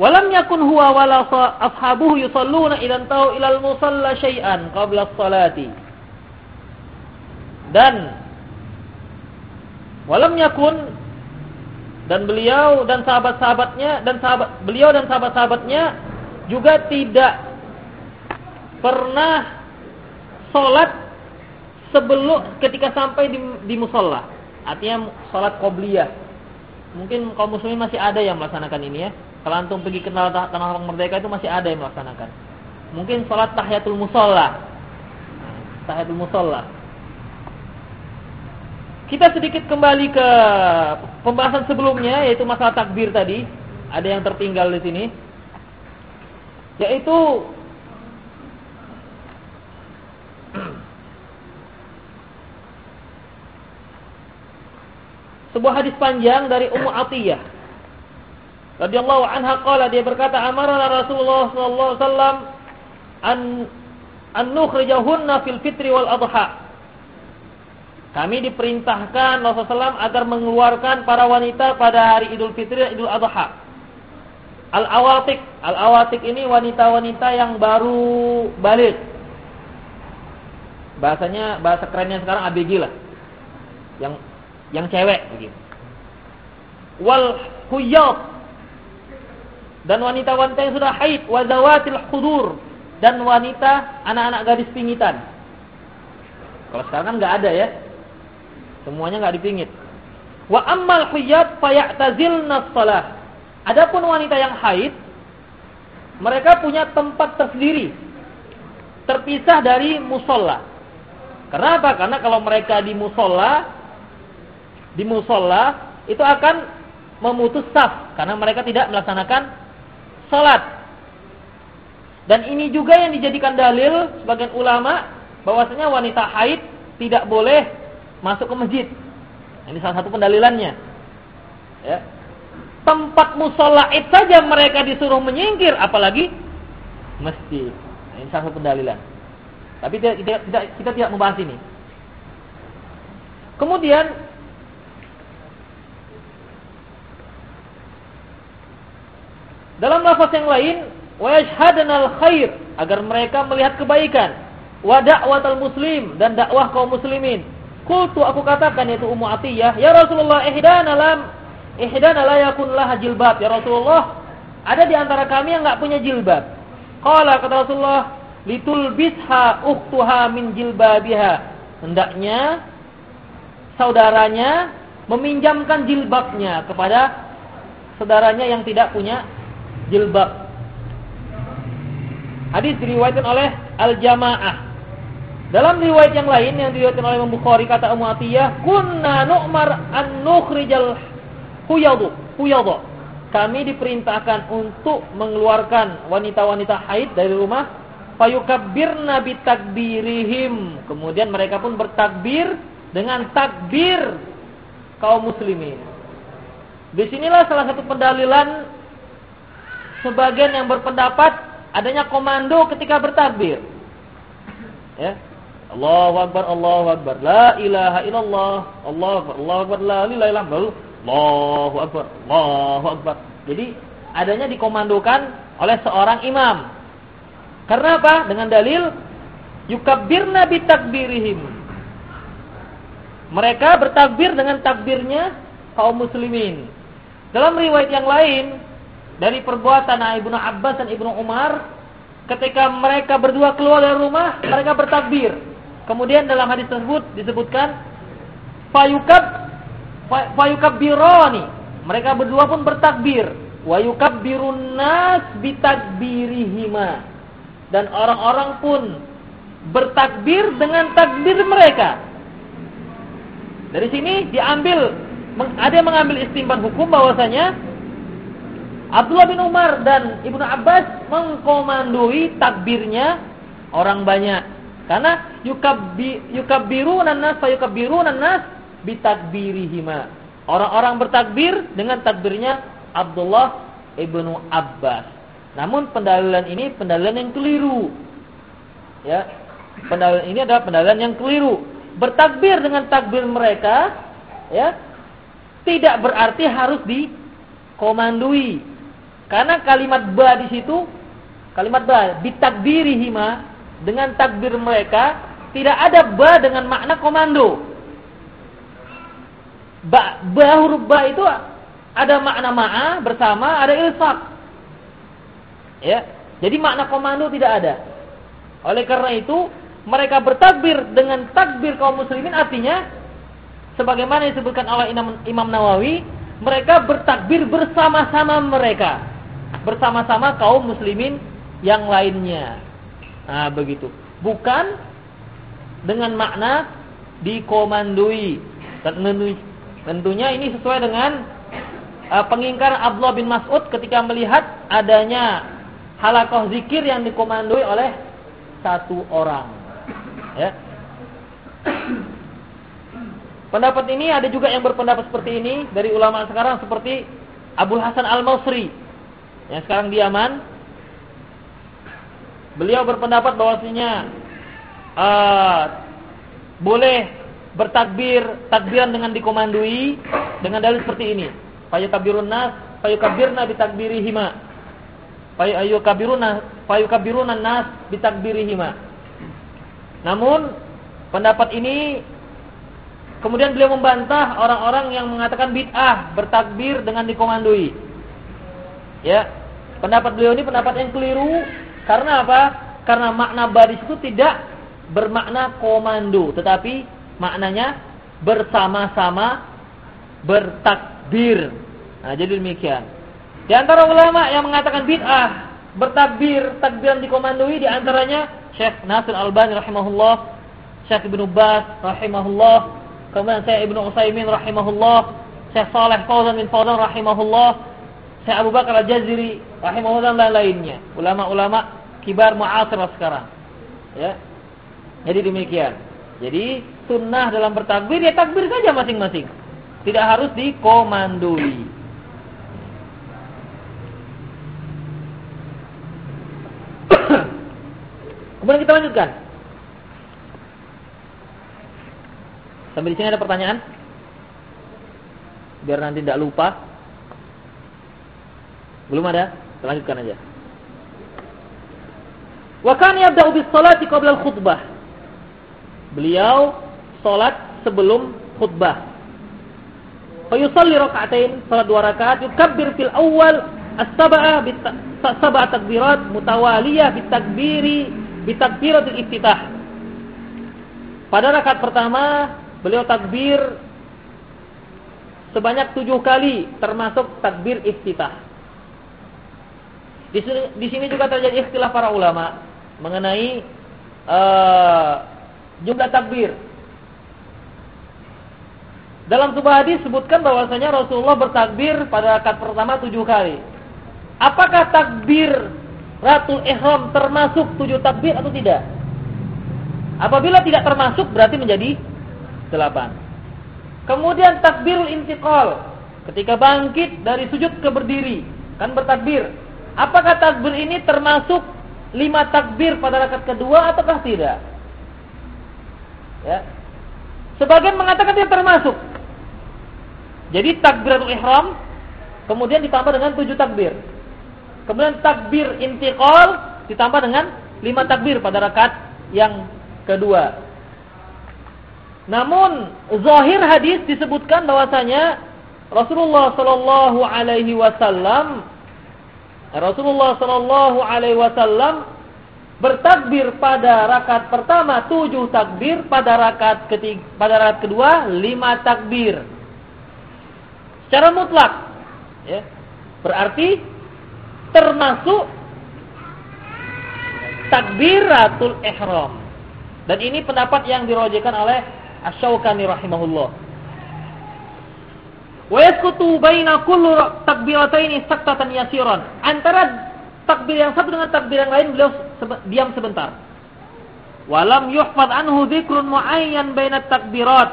Walam yakun huwa wala ashabuhu yusalluna idan tahu ilal musalla syai'an qabla salati. Dan walam yakun dan beliau dan sahabat-sahabatnya dan sahabat beliau dan sahabat-sahabatnya juga tidak pernah salat sebelum ketika sampai di, di musalla. Artinya salat qobliyah. Mungkin kaum muslimin masih ada yang melaksanakan ini ya kalau antum pergi ke tanah, tanah merdeka itu masih ada yang melaksanakan. Mungkin sholat tahiyatul musola. Tahiyatul musola. Kita sedikit kembali ke pembahasan sebelumnya yaitu masalah takbir tadi. Ada yang tertinggal di sini. Yaitu sebuah hadis panjang dari Ummu Atiyah radhiyallahu anha qala dia berkata amarna Rasulullah sallallahu alaihi wasallam an an nukhrijahunna fil fitri wal adha. Kami diperintahkan Rasulullah SAW agar mengeluarkan para wanita pada hari Idul Fitri dan Idul Adha. Al-awatik, al-awatik ini wanita-wanita yang baru balik. Bahasanya bahasa kerennya sekarang ABG lah. Yang yang cewek begitu. Wal huyat dan wanita-wanita yang sudah haid wazawatil hudur dan wanita anak-anak gadis pingitan. Kalau sekarang kan nggak ada ya. Semuanya nggak dipingit. Wa ammal huyab fayatazilna shalah. Adapun wanita yang haid mereka punya tempat tersendiri. Terpisah dari musola. Kenapa? Karena kalau mereka di musola, di musola itu akan memutus saf karena mereka tidak melaksanakan salat. Dan ini juga yang dijadikan dalil sebagian ulama bahwasanya wanita haid tidak boleh masuk ke masjid. Ini salah satu pendalilannya. Ya. Tempat musola id saja mereka disuruh menyingkir, apalagi masjid. Nah, ini salah satu pendalilan. Tapi tidak, tidak, tidak, kita tidak membahas ini. Kemudian dalam lafaz yang lain, wa al khair agar mereka melihat kebaikan, wa da'watal muslim dan dakwah kaum muslimin. Kultu aku katakan yaitu Ummu Atiyah, ya Rasulullah ihdana lam ihdana la yakun laha jilbab. Ya Rasulullah, ada di antara kami yang enggak punya jilbab. Qala kata Rasulullah, litulbisha ukhtuha min jilbabiha. Hendaknya saudaranya meminjamkan jilbabnya kepada saudaranya yang tidak punya jilbab. Hadis diriwayatkan oleh Al-Jamaah. Dalam riwayat yang lain yang diriwayatkan oleh Imam Bukhari kata Ummu Atiyah, "Kunna nu'mar an nukhrijal huyadu, huyadu." Kami diperintahkan untuk mengeluarkan wanita-wanita haid dari rumah fayukabbirna bitakbirihim. Kemudian mereka pun bertakbir dengan takbir kaum muslimin. Di sinilah salah satu pendalilan sebagian yang berpendapat adanya komando ketika bertakbir. Ya, Allahu Akbar, Allahu Akbar. La ilaha illallah. Allahu Akbar, Allahu Akbar. La ilaha illallah. Allahu Akbar, Allahu Akbar. Jadi adanya dikomandokan oleh seorang imam. Karena apa? Dengan dalil yukabbirna bitakbirihim. Mereka bertakbir dengan takbirnya kaum muslimin. Dalam riwayat yang lain dari perbuatan Ibnu Abbas dan Ibnu Umar ketika mereka berdua keluar dari rumah, mereka bertakbir. Kemudian dalam hadis tersebut disebutkan fayukab fayukabbirani. Mereka berdua pun bertakbir. Wa yukabbirun nas bitakbirihima. Dan orang-orang pun bertakbir dengan takbir mereka. Dari sini diambil ada yang mengambil istimbat hukum bahwasanya Abdullah bin Umar dan Ibnu Abbas mengkomandoi takbirnya orang banyak. Karena yukabbi yukabbiruna nas fa yukabbiruna nas bitakbirihima. Orang-orang bertakbir dengan takbirnya Abdullah ibnu Abbas. Namun pendalilan ini pendalilan yang keliru. Ya. Pendalilan ini adalah pendalilan yang keliru. Bertakbir dengan takbir mereka ya tidak berarti harus dikomandoi. Karena kalimat ba di situ kalimat ba bitakbirihima dengan takbir mereka tidak ada ba dengan makna komando. Ba, ba huruf ba itu ada makna ma'a bersama, ada ilfaq. Ya. Jadi makna komando tidak ada. Oleh karena itu, mereka bertakbir dengan takbir kaum muslimin artinya sebagaimana disebutkan oleh Imam Nawawi, mereka bertakbir bersama-sama mereka. Bersama-sama kaum muslimin yang lainnya. Nah, begitu. Bukan dengan makna dikomandoi. Tentunya ini sesuai dengan uh, pengingkaran Abdullah bin Mas'ud ketika melihat adanya halakoh zikir yang dikomandoi oleh satu orang. Ya. Pendapat ini ada juga yang berpendapat seperti ini dari ulama sekarang seperti Abdul Hasan Al-Mausri yang sekarang di Yaman Beliau berpendapat bahwasanya uh, boleh bertakbir takbiran dengan dikomandoi dengan dalil seperti ini. Fayukabirun nas, fayukabirna bitakbirihima. Fayukabiruna, fayukabiruna nas bitakbirihima. Namun pendapat ini kemudian beliau membantah orang-orang yang mengatakan bid'ah bertakbir dengan dikomandoi. Ya, pendapat beliau ini pendapat yang keliru karena apa? Karena makna baris itu tidak bermakna komando, tetapi maknanya bersama-sama bertakbir. Nah, jadi demikian. Di antara ulama yang mengatakan bid'ah bertakbir, takbiran dikomandoi di antaranya Syekh Nasir Albani rahimahullah, Syekh Ibnu Bas rahimahullah, kemudian Syekh Ibnu Utsaimin rahimahullah, Syekh Saleh Fauzan bin Fauzan rahimahullah, Syekh Abu Bakar Al-Jaziri rahimahullah dan lainnya, ulama-ulama kibar mu'asir sekarang. Ya. Jadi demikian. Jadi sunnah dalam bertakbir ya takbir saja masing-masing. Tidak harus dikomandoi. Kemudian kita lanjutkan. Sampai di sini ada pertanyaan? Biar nanti tidak lupa. Belum ada? Lanjutkan aja. Wa kana yabda'u bis salati qabla al-khutbah. Beliau salat sebelum khutbah. Fa yusalli raka'atain, salat dua rakaat, yukabbir fil awal as-sab'ah bi sab'a takbirat mutawaliyah bi takbiri bi takbiratul iftitah. Pada rakaat pertama, beliau takbir sebanyak tujuh kali termasuk takbir iftitah. Di sini, di sini juga terjadi istilah para ulama mengenai uh, jumlah takbir. Dalam sebuah hadis sebutkan bahwasanya Rasulullah bertakbir pada rakaat pertama tujuh kali. Apakah takbir Ratul Ihram termasuk tujuh takbir atau tidak? Apabila tidak termasuk berarti menjadi delapan. Kemudian takbirul intiqal ketika bangkit dari sujud ke berdiri kan bertakbir. Apakah takbir ini termasuk lima takbir pada rakaat kedua ataukah tidak? Ya. Sebagian mengatakan dia termasuk. Jadi takbiratul ihram kemudian ditambah dengan tujuh takbir. Kemudian takbir intiqal ditambah dengan lima takbir pada rakaat yang kedua. Namun zahir hadis disebutkan bahwasanya Rasulullah Shallallahu alaihi wasallam Rasulullah Shallallahu Alaihi Wasallam bertakbir pada rakaat pertama tujuh takbir, pada rakaat ketiga, pada rakaat kedua lima takbir. Secara mutlak, ya, berarti termasuk takbiratul ihram. Dan ini pendapat yang dirojekan oleh Asy-Syaukani rahimahullah. Wa baina kullu yasiran. Antara takbir yang satu dengan takbir yang lain beliau diam sebentar. Walam yuhfad anhu dzikrun muayyan baina takbirat.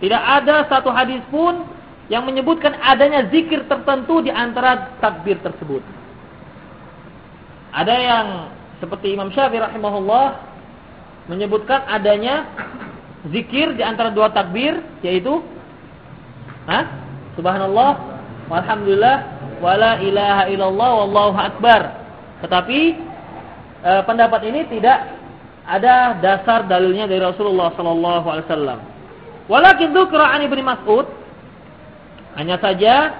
Tidak ada satu hadis pun yang menyebutkan adanya zikir tertentu di antara takbir tersebut. Ada yang seperti Imam Syafi'i rahimahullah menyebutkan adanya zikir di antara dua takbir yaitu Hah? Subhanallah, walhamdulillah, wala ilaha illallah, wallahu akbar. Tetapi e, pendapat ini tidak ada dasar dalilnya dari Rasulullah sallallahu alaihi wasallam. Walakin dzukra an Ibnu Mas'ud hanya saja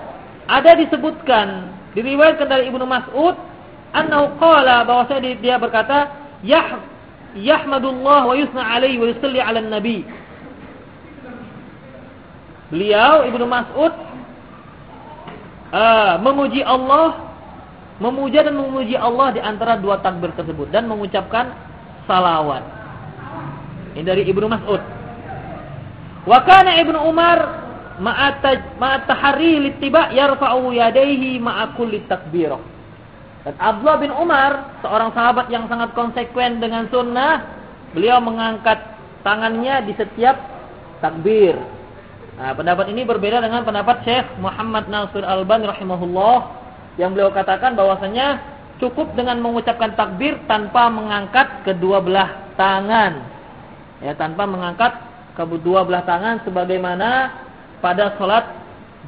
ada disebutkan diriwayatkan dari Ibnu Mas'ud annahu qala bahwasanya dia berkata yah yahmadullah wa yusna alaihi wa yusalli ala nabi Beliau Ibnu Mas'ud uh, memuji Allah, memuja dan memuji Allah di antara dua takbir tersebut dan mengucapkan salawat. Ini dari Ibnu Mas'ud. Wa kana Ibnu Umar ma'atahari littiba yarfa'u yadayhi ma'a kulli takbirah. Dan Abdullah bin Umar, seorang sahabat yang sangat konsekuen dengan sunnah, beliau mengangkat tangannya di setiap takbir. Nah, pendapat ini berbeda dengan pendapat Syekh Muhammad Nasir Al-Ban rahimahullah yang beliau katakan bahwasanya cukup dengan mengucapkan takbir tanpa mengangkat kedua belah tangan. Ya, tanpa mengangkat kedua belah tangan sebagaimana pada sholat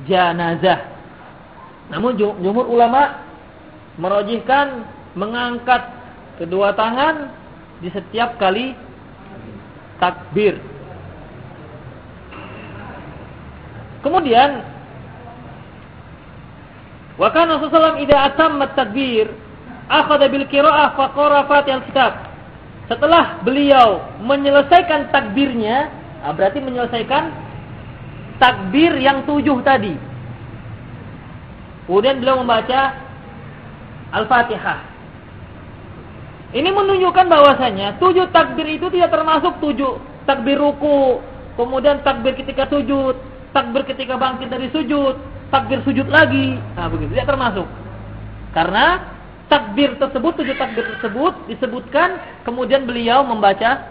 janazah. Namun jumhur ulama merojihkan mengangkat kedua tangan di setiap kali takbir. Kemudian wa kana Rasulullah idza atamma takbir akhadha bil qira'ah fa qara Fatihal kitab. Setelah beliau menyelesaikan takbirnya, ah, berarti menyelesaikan takbir yang tujuh tadi. Kemudian beliau membaca Al-Fatihah. Ini menunjukkan bahwasanya tujuh takbir itu tidak termasuk tujuh takbir ruku, kemudian takbir ketika sujud, takbir ketika bangkit dari sujud, takbir sujud lagi. Nah, begitu tidak termasuk. Karena takbir tersebut, tujuh takbir tersebut disebutkan kemudian beliau membaca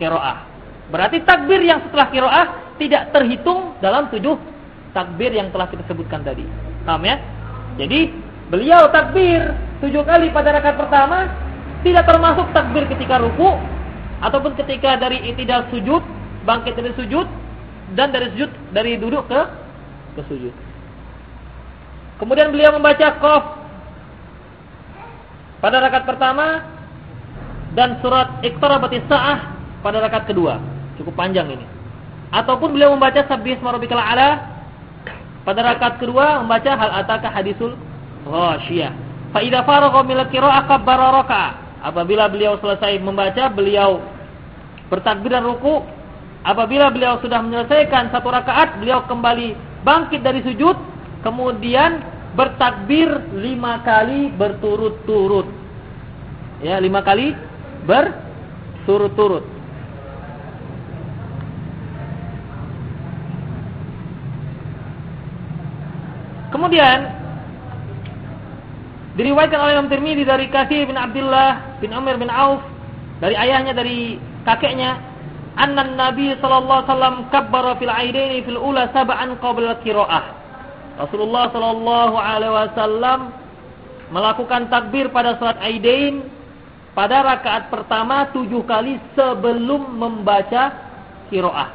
kiroah. Berarti takbir yang setelah kiroah tidak terhitung dalam tujuh takbir yang telah kita sebutkan tadi. Paham ya? Jadi beliau takbir tujuh kali pada rakaat pertama tidak termasuk takbir ketika ruku ataupun ketika dari itidal sujud, bangkit dari sujud dan dari sujud dari duduk ke ke sujud. Kemudian beliau membaca qaf pada rakaat pertama dan surat Iqtarabatis Sa'ah pada rakaat kedua. Cukup panjang ini. Ataupun beliau membaca Sabbisma rabbikal a'la pada rakaat kedua membaca hal ataka hadisul ghasyiyah. Fa idza faragha min al-qira'ah kabbara. Apabila beliau selesai membaca, beliau bertakbir dan ruku. Apabila beliau sudah menyelesaikan satu rakaat, beliau kembali bangkit dari sujud, kemudian bertakbir lima kali berturut-turut. Ya, lima kali berturut-turut. Kemudian Diriwayatkan oleh Imam Tirmidzi dari Katsir bin Abdullah bin Umar bin Auf dari ayahnya dari kakeknya anna Nabi sallallahu alaihi wasallam kabbara fil aidaini fil ula sab'an qabla qiraah. Rasulullah sallallahu alaihi wasallam melakukan takbir pada salat aidain pada rakaat pertama tujuh kali sebelum membaca qiraah.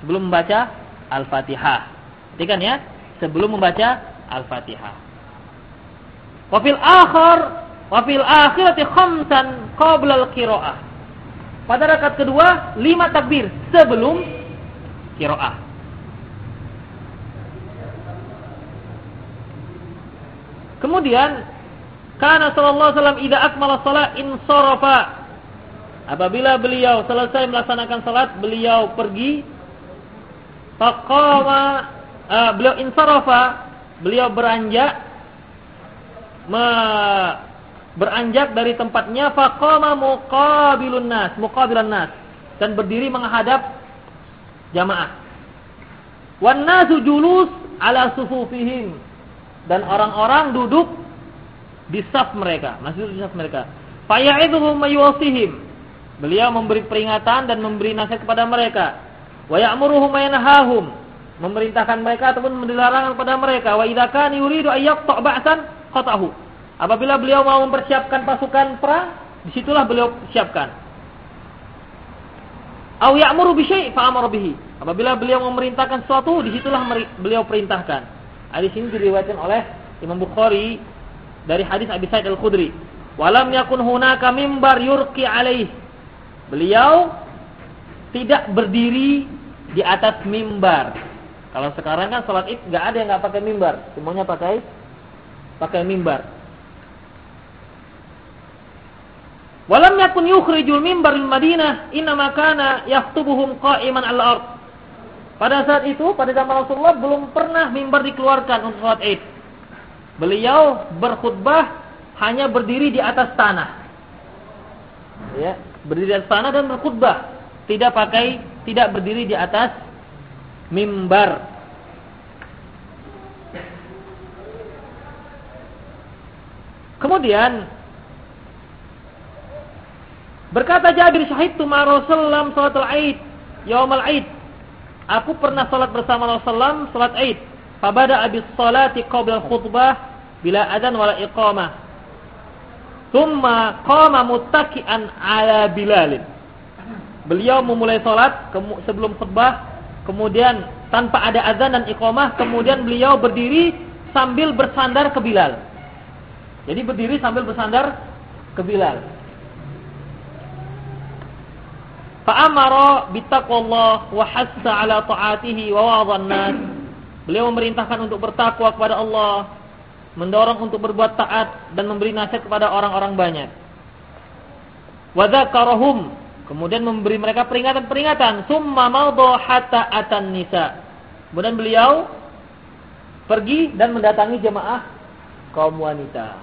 Sebelum membaca Al-Fatihah. Perhatikan ya, sebelum membaca Al-Fatihah. Wafil akhir, wafil akhirati khamsan qabla al-qiraah. Pada rakaat kedua, lima takbir sebelum qiraah. Kemudian, karena sallallahu alaihi wasallam idza akmala shalah insarafa. Apabila beliau selesai melaksanakan salat, beliau pergi faqama uh, beliau insarafa, beliau beranjak me beranjak dari tempatnya faqama muqabilun nas, muqabilan nas dan berdiri menghadap jamaah. Wan nasu julus ala sufufihim dan orang-orang duduk di saf mereka, masih di saf mereka. Faya'idhuhum mayuwasihim. Beliau memberi peringatan dan memberi nasihat kepada mereka. Wa ya'muruhum yanahahum. Memerintahkan mereka ataupun dilarang kepada mereka. Wa idza kana yuridu ayyaqta' ba'san. Apabila beliau mau mempersiapkan pasukan perang, di situlah beliau siapkan. Au ya'muru bi syai'. Apabila beliau memerintahkan sesuatu, di situlah beliau perintahkan. Hadis ini diriwayatkan oleh Imam Bukhari dari hadis Abi Sa'id Al-Khudri. Walam yakun hunaka mimbar yurqi alaih. Beliau tidak berdiri di atas mimbar. Kalau sekarang kan salat Id enggak ada yang enggak pakai mimbar, semuanya pakai pakai mimbar. Walam yakun yukhrijul mimbar di Madinah inna kana yaktubuhum qa'iman al-ard. Pada saat itu, pada zaman Rasulullah belum pernah mimbar dikeluarkan untuk salat Id. Beliau berkhutbah hanya berdiri di atas tanah. Ya, berdiri di atas tanah dan berkhutbah. Tidak pakai, tidak berdiri di atas mimbar. Kemudian Berkata Jabir syahidtu ma Rasulullah salatul Aid, yaumal Aid. Aku pernah salat bersama Rasulullah salat Aid. Fabada abis salati qabla khutbah bila adzan wala iqamah. Thumma qama muttaki'an ala Bilal. Beliau memulai salat sebelum khutbah, kemudian tanpa ada azan dan iqamah, kemudian beliau berdiri sambil bersandar ke Bilal. Jadi berdiri sambil bersandar ke Bilal. Fa'amara bittaqwallah wa hassa ala ta'atihi wa wadhan nas. Beliau memerintahkan untuk bertakwa kepada Allah, mendorong untuk berbuat taat dan memberi nasihat kepada orang-orang banyak. Wa dzakarahum, kemudian memberi mereka peringatan-peringatan, summa madha hatta atan nisa. Kemudian beliau pergi dan mendatangi jemaah kaum wanita.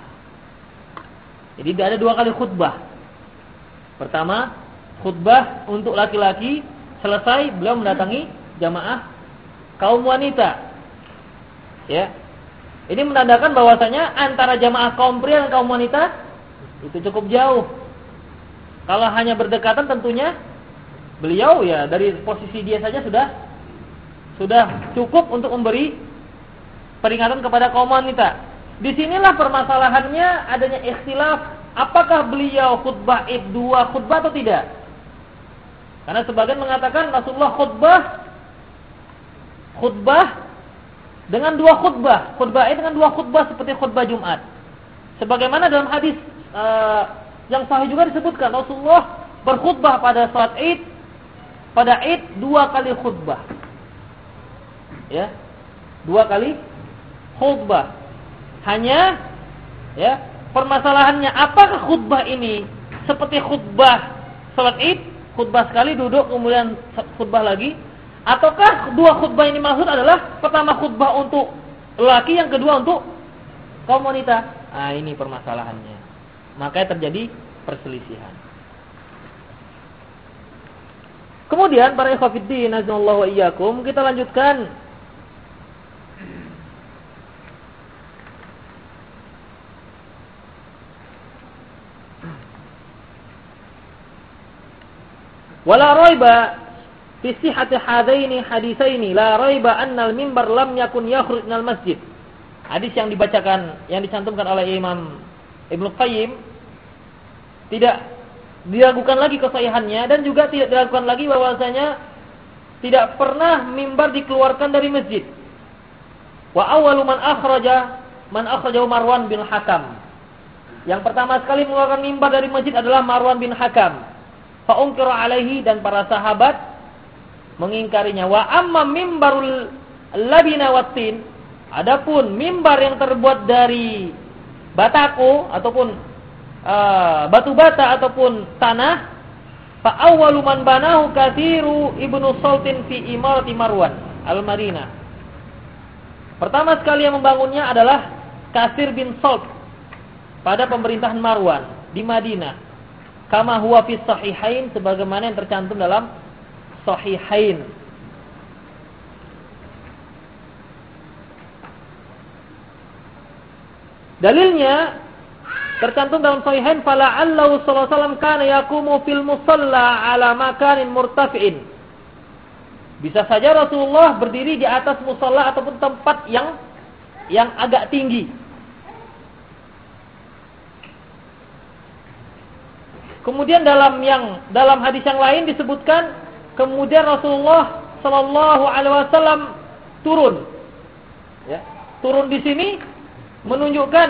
Jadi ada dua kali khutbah. Pertama, khutbah untuk laki-laki, selesai beliau mendatangi jamaah kaum wanita. Ya. Ini menandakan bahwasanya antara jamaah kaum pria dan kaum wanita itu cukup jauh. Kalau hanya berdekatan tentunya beliau ya dari posisi dia saja sudah sudah cukup untuk memberi peringatan kepada kaum wanita. Di sinilah permasalahannya adanya ikhtilaf apakah beliau khutbah id dua khutbah atau tidak. Karena sebagian mengatakan Rasulullah khutbah khutbah dengan dua khutbah, khutbah id dengan dua khutbah seperti khutbah Jumat. Sebagaimana dalam hadis uh, yang sahih juga disebutkan Rasulullah berkhutbah pada saat id pada id dua kali khutbah. Ya. Dua kali khutbah. Hanya ya, permasalahannya apakah khutbah ini seperti khutbah salat Id, khutbah sekali duduk kemudian khutbah lagi ataukah dua khutbah ini maksud adalah pertama khutbah untuk laki, yang kedua untuk kaum wanita. Ah ini permasalahannya. Makanya terjadi perselisihan. Kemudian para ikhwatiddin azallahu iyyakum kita lanjutkan Wala raiba fi sihhati hadaini hadisaini la raiba anna al-mimbar lam yakun yakhruj minal masjid. Hadis yang dibacakan yang dicantumkan oleh Imam Ibnu Qayyim tidak diragukan lagi kesahihannya dan juga tidak diragukan lagi bahwasanya tidak pernah mimbar dikeluarkan dari masjid. Wa awwalu man akhraja man akhrajahu Marwan bin Hakam. Yang pertama sekali mengeluarkan mimbar dari masjid adalah Marwan bin Hakam. Fa'ungkira alaihi dan para sahabat mengingkarinya. Wa amma mimbarul labina watin. Adapun mimbar yang terbuat dari batako ataupun uh, batu bata ataupun tanah fa awwalu man banahu kathiru ibnu Sultin fi imarati Marwan al-Madinah. Pertama sekali yang membangunnya adalah Kasir bin Salt pada pemerintahan Marwan di Madinah kama huwa fi sahihain sebagaimana yang tercantum dalam sahihain Dalilnya tercantum dalam sahihain fala allahu sallallahu alaihi wasallam kana yaqumu fil musalla ala makanin murtafi'in. Bisa saja Rasulullah berdiri di atas musalla ataupun tempat yang yang agak tinggi. Kemudian dalam yang dalam hadis yang lain disebutkan kemudian Rasulullah Shallallahu Alaihi Wasallam turun. Ya, turun di sini menunjukkan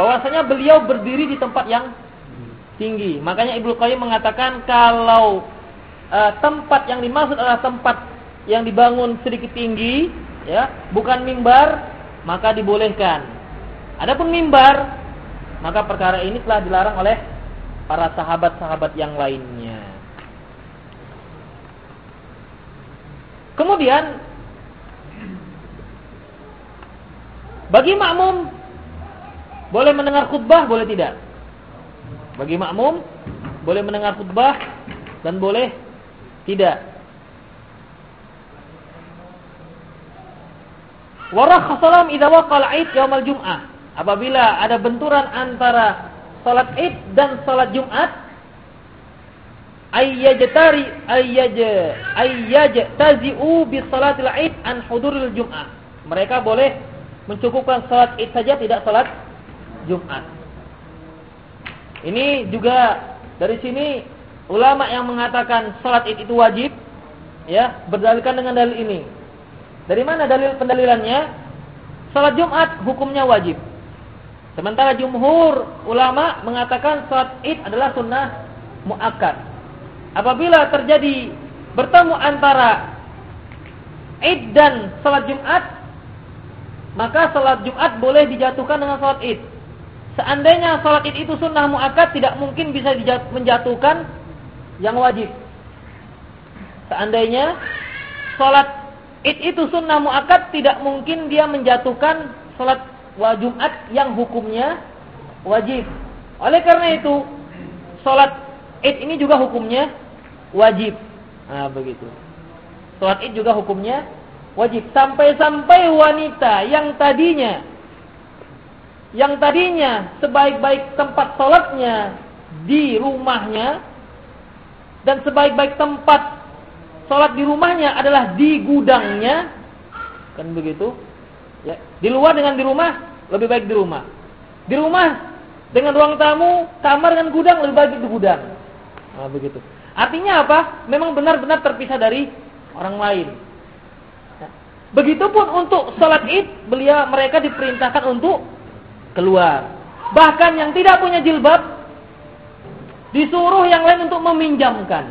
bahwasanya beliau berdiri di tempat yang tinggi. Makanya Ibnu Qayyim mengatakan kalau uh, tempat yang dimaksud adalah tempat yang dibangun sedikit tinggi, ya, bukan mimbar, maka dibolehkan. Adapun mimbar, maka perkara ini telah dilarang oleh para sahabat-sahabat yang lainnya. Kemudian bagi makmum boleh mendengar khutbah, boleh tidak? Bagi makmum boleh mendengar khutbah dan boleh tidak. Warakhasalam idza waqal 'id yaumal jum'ah. Apabila ada benturan antara salat Id dan salat Jumat ayyajtari ayyaj ayyajtazi'u bi salatil Id an huduril Jum'ah. Mereka boleh mencukupkan salat Id saja tidak salat Jumat. Ini juga dari sini ulama yang mengatakan salat Id itu wajib ya, berdalilkan dengan dalil ini. Dari mana dalil pendalilannya? Salat Jumat hukumnya wajib. Sementara jumhur ulama mengatakan salat Id adalah sunnah muakkad. Apabila terjadi bertemu antara Id dan salat Jumat, maka salat Jumat boleh dijatuhkan dengan salat Id. Seandainya salat Id itu sunnah muakkad, tidak mungkin bisa menjatuhkan yang wajib. Seandainya salat Id itu sunnah muakkad, tidak mungkin dia menjatuhkan salat wa Jumat yang hukumnya wajib. Oleh karena itu, sholat id ini juga hukumnya wajib. Nah, begitu. Sholat id juga hukumnya wajib. Sampai-sampai wanita yang tadinya yang tadinya sebaik-baik tempat sholatnya di rumahnya dan sebaik-baik tempat sholat di rumahnya adalah di gudangnya kan begitu ya di luar dengan di rumah lebih baik di rumah di rumah dengan ruang tamu, kamar dengan gudang lebih baik di gudang. Nah, begitu. Artinya apa? Memang benar-benar terpisah dari orang lain. Nah, begitupun untuk sholat id, beliau mereka diperintahkan untuk keluar. Bahkan yang tidak punya jilbab disuruh yang lain untuk meminjamkan.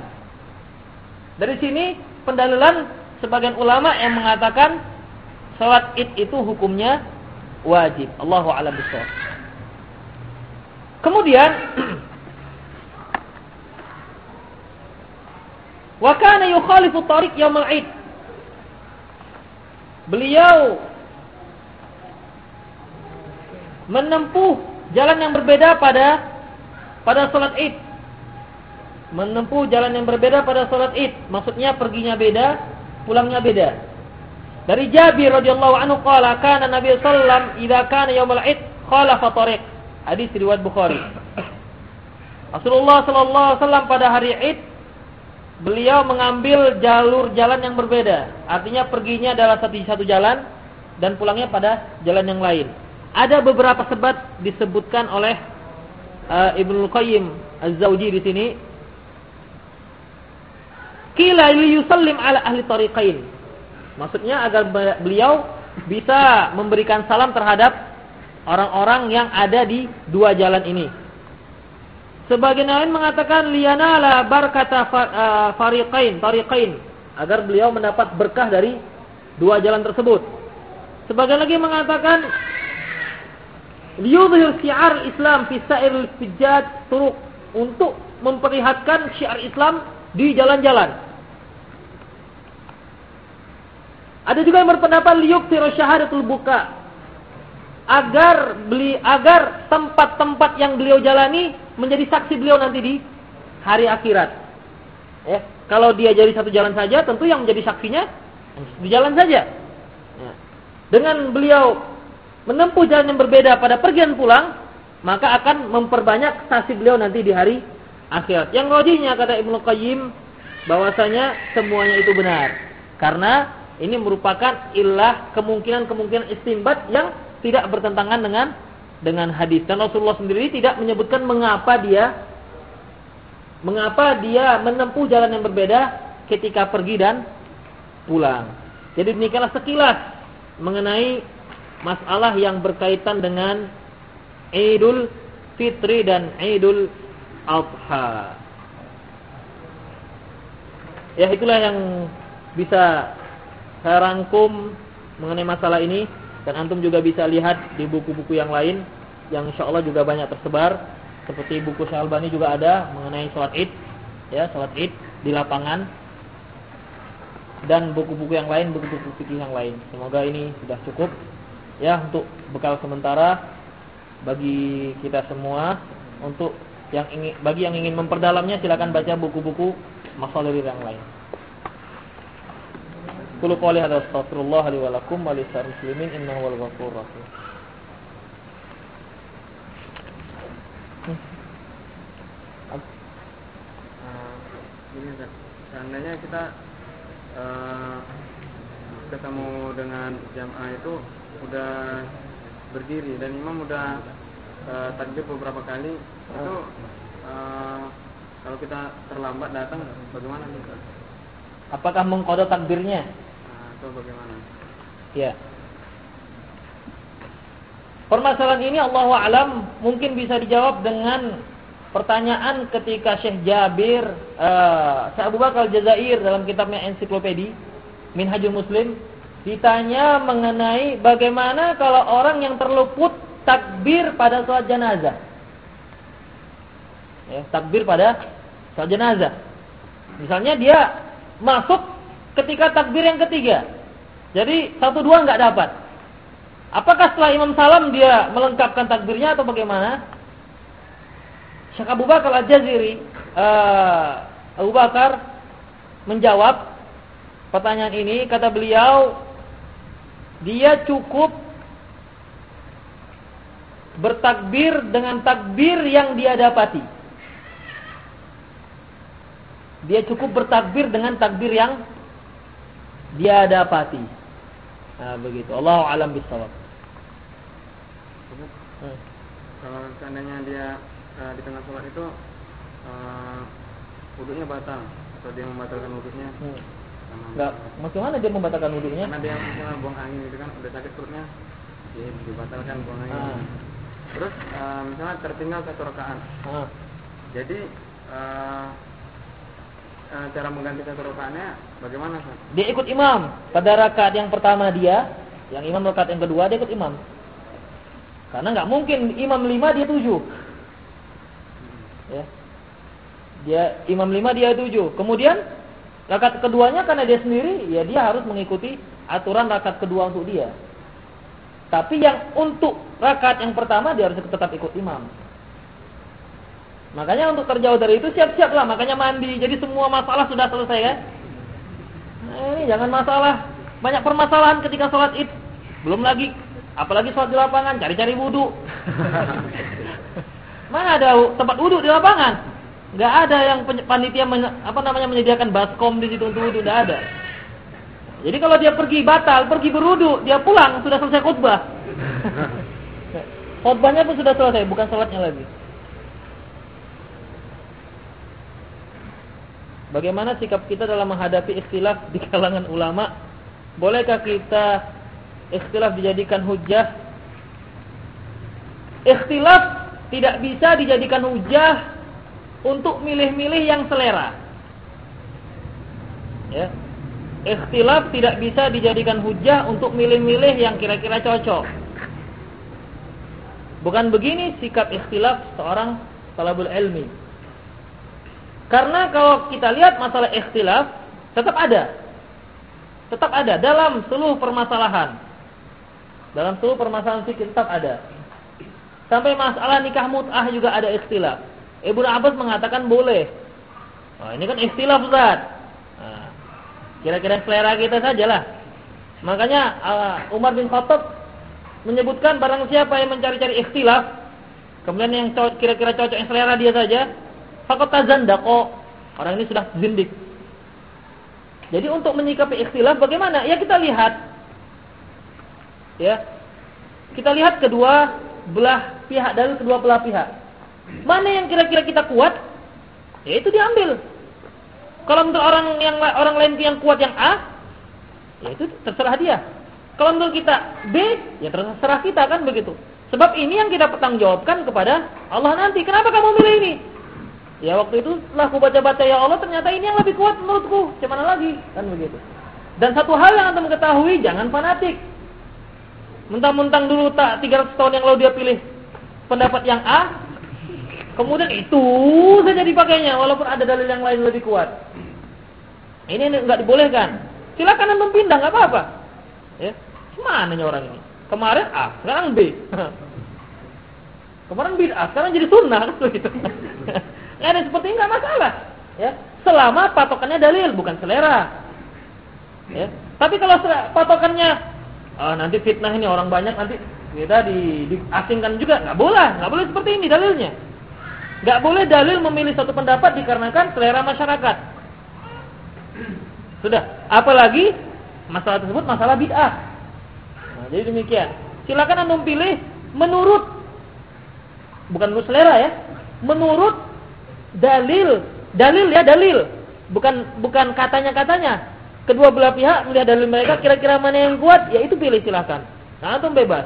Dari sini pendalilan sebagian ulama yang mengatakan sholat id itu hukumnya wajib. Allahu a'lam bishawab. Kemudian wa kana yukhalifu tariq yaumul id. Beliau menempuh jalan yang berbeda pada pada salat Id. Menempuh jalan yang berbeda pada salat Id. Maksudnya perginya beda, pulangnya beda. Dari Jabir radhiyallahu anhu qala kana Nabi wasallam idza kana yaumul Id khalafa tariq. Hadis riwayat Bukhari. Rasulullah sallallahu alaihi wasallam pada hari Id beliau mengambil jalur jalan yang berbeda. Artinya perginya adalah satu satu jalan dan pulangnya pada jalan yang lain. Ada beberapa sebab disebutkan oleh uh, Ibnu Qayyim Az-Zauji di sini. Kila yusallim ala ahli tariqain. Maksudnya agar beliau bisa memberikan salam terhadap orang-orang yang ada di dua jalan ini. Sebagian lain mengatakan lianala barkata uh, fariqain, tariqain agar beliau mendapat berkah dari dua jalan tersebut. Sebagian lagi mengatakan liyudhir syiar Islam fi sa'iril fijjat turuq untuk memperlihatkan syiar Islam di jalan-jalan. Ada juga yang berpendapat liyuktir syahadatul buka agar beli agar tempat-tempat yang beliau jalani menjadi saksi beliau nanti di hari akhirat. Ya, kalau dia jadi satu jalan saja, tentu yang menjadi saksinya di jalan saja. Ya. Dengan beliau menempuh jalan yang berbeda pada pergian pulang, maka akan memperbanyak saksi beliau nanti di hari akhirat. Yang rojinya kata Ibnu Qayyim bahwasanya semuanya itu benar. Karena ini merupakan ilah kemungkinan-kemungkinan istimbat yang tidak bertentangan dengan dengan hadis. Dan Rasulullah sendiri tidak menyebutkan mengapa dia mengapa dia menempuh jalan yang berbeda ketika pergi dan pulang. Jadi demikianlah sekilas mengenai masalah yang berkaitan dengan Idul Fitri dan Idul Adha. Ya itulah yang bisa saya rangkum mengenai masalah ini. Dan antum juga bisa lihat di buku-buku yang lain yang insya Allah juga banyak tersebar. Seperti buku Syalbani juga ada mengenai sholat id, ya sholat id di lapangan. Dan buku-buku yang lain, buku-buku fikih yang lain. Semoga ini sudah cukup ya untuk bekal sementara bagi kita semua untuk yang ingin bagi yang ingin memperdalamnya silakan baca buku-buku masalah yang lain. Qulu qawli hadza astaghfirullah li wa lakum wa lisa'il muslimin innahu wal ghafurur rahim. ini seandainya kita uh, ketemu dengan jamaah itu udah berdiri dan imam udah uh, takbir beberapa kali itu uh, kalau kita terlambat datang bagaimana? Apakah mengkodok takbirnya? Atau bagaimana? Ya. Permasalahan ini Allah alam mungkin bisa dijawab dengan pertanyaan ketika Syekh Jabir uh, Abu Bakar Jazair dalam kitabnya ensiklopedi Minhajul Muslim ditanya mengenai bagaimana kalau orang yang terluput takbir pada sholat jenazah. Ya, takbir pada sholat jenazah. Misalnya dia masuk ketika takbir yang ketiga. Jadi satu dua nggak dapat. Apakah setelah Imam Salam dia melengkapkan takbirnya atau bagaimana? Syekh Abu Bakar Al-Jaziri uh, Abu Bakar menjawab pertanyaan ini kata beliau dia cukup bertakbir dengan takbir yang dia dapati. Dia cukup bertakbir dengan takbir yang dia dapati. Nah, begitu. Allah alam bisawab. Hmm. Kalau seandainya dia uh, di tengah sholat itu uh, wudhunya batal atau dia membatalkan wudhunya hmm. Enggak, bagaimana dia membatalkan wudhunya? Karena dia misalnya buang angin itu kan udah sakit perutnya, dia dibatalkan buang angin. Ah. Terus uh, misalnya tertinggal satu rakaat. Ah. Jadi uh, cara mengganti satu rakaatnya bagaimana? Sah? Dia ikut imam pada rakaat yang pertama dia, yang imam rakaat yang kedua dia ikut imam. Karena nggak mungkin imam lima dia tujuh. Ya. Dia imam lima dia tujuh. Kemudian rakaat keduanya karena dia sendiri, ya dia harus mengikuti aturan rakaat kedua untuk dia. Tapi yang untuk rakaat yang pertama dia harus tetap ikut imam. Makanya untuk terjauh dari itu siap-siaplah, makanya mandi. Jadi semua masalah sudah selesai kan? Nah, ini jangan masalah. Banyak permasalahan ketika sholat id. Belum lagi Apalagi sholat di lapangan, cari-cari wudhu. Mana ada tempat wudhu di lapangan? Gak ada yang panitia apa namanya menyediakan baskom di situ untuk wudhu, gak ada. Jadi kalau dia pergi batal, pergi berwudhu, dia pulang sudah selesai khutbah. Khutbahnya pun sudah selesai, bukan sholatnya lagi. Bagaimana sikap kita dalam menghadapi istilah di kalangan ulama? Bolehkah kita ikhtilaf dijadikan hujah. Ikhtilaf tidak bisa dijadikan hujah untuk milih-milih yang selera. Ya. Ikhtilaf tidak bisa dijadikan hujah untuk milih-milih yang kira-kira cocok. Bukan begini sikap ikhtilaf seorang talabul ilmi. Karena kalau kita lihat masalah ikhtilaf tetap ada. Tetap ada dalam seluruh permasalahan. Dalam seluruh permasalahan fikih tetap ada. Sampai masalah nikah mut'ah juga ada ikhtilaf. Ibnu Abbas mengatakan boleh. Oh, ini kan ikhtilaf Ustaz. Nah, kira-kira selera kita sajalah. Makanya uh, Umar bin Khattab menyebutkan barang siapa yang mencari-cari ikhtilaf, kemudian yang kira-kira cocok yang selera dia saja, faqat tazandaqo. Orang ini sudah zindik. Jadi untuk menyikapi ikhtilaf bagaimana? Ya kita lihat Ya. Kita lihat kedua belah pihak dari kedua belah pihak. Mana yang kira-kira kita kuat? Ya itu diambil. Kalau menurut orang yang orang lain yang kuat yang A, ya itu terserah dia. Kalau menurut kita B, ya terserah kita kan begitu. Sebab ini yang kita pertanggungjawabkan kepada Allah nanti. Kenapa kamu milih ini? Ya waktu itu setelah aku baca-baca ya Allah ternyata ini yang lebih kuat menurutku. Cuman lagi? Kan begitu. Dan satu hal yang anda mengetahui, jangan fanatik. Mentang-mentang dulu tak 300 tahun yang lalu dia pilih pendapat yang A, kemudian itu saja dipakainya walaupun ada dalil yang lain lebih kuat. Ini enggak dibolehkan. Silakan anda pindah enggak apa-apa. Ya. Mana orang ini? Kemarin A, sekarang B. Kemarin B, A, sekarang jadi sunnah kan. Ya, ada seperti ini enggak masalah. Ya. Selama patokannya dalil bukan selera. Ya. Tapi kalau patokannya uh, nanti fitnah ini orang banyak nanti kita di, diasingkan juga nggak boleh nggak boleh seperti ini dalilnya nggak boleh dalil memilih satu pendapat dikarenakan selera masyarakat sudah apalagi masalah tersebut masalah bid'ah nah, jadi demikian silakan anda pilih menurut bukan menurut selera ya menurut dalil. Dalil ya dalil. Bukan bukan katanya katanya kedua belah pihak melihat dalil mereka kira-kira mana yang kuat ya itu pilih silahkan. Nah antum bebas.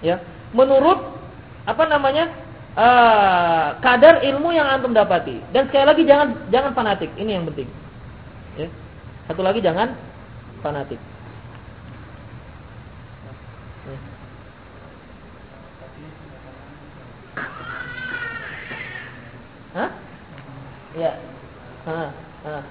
Ya. Menurut apa namanya uh, kadar ilmu yang antum dapati. Dan sekali lagi jangan jangan fanatik. Ini yang penting. Ya. Satu lagi jangan fanatik Hah? Ya. Hah, hah.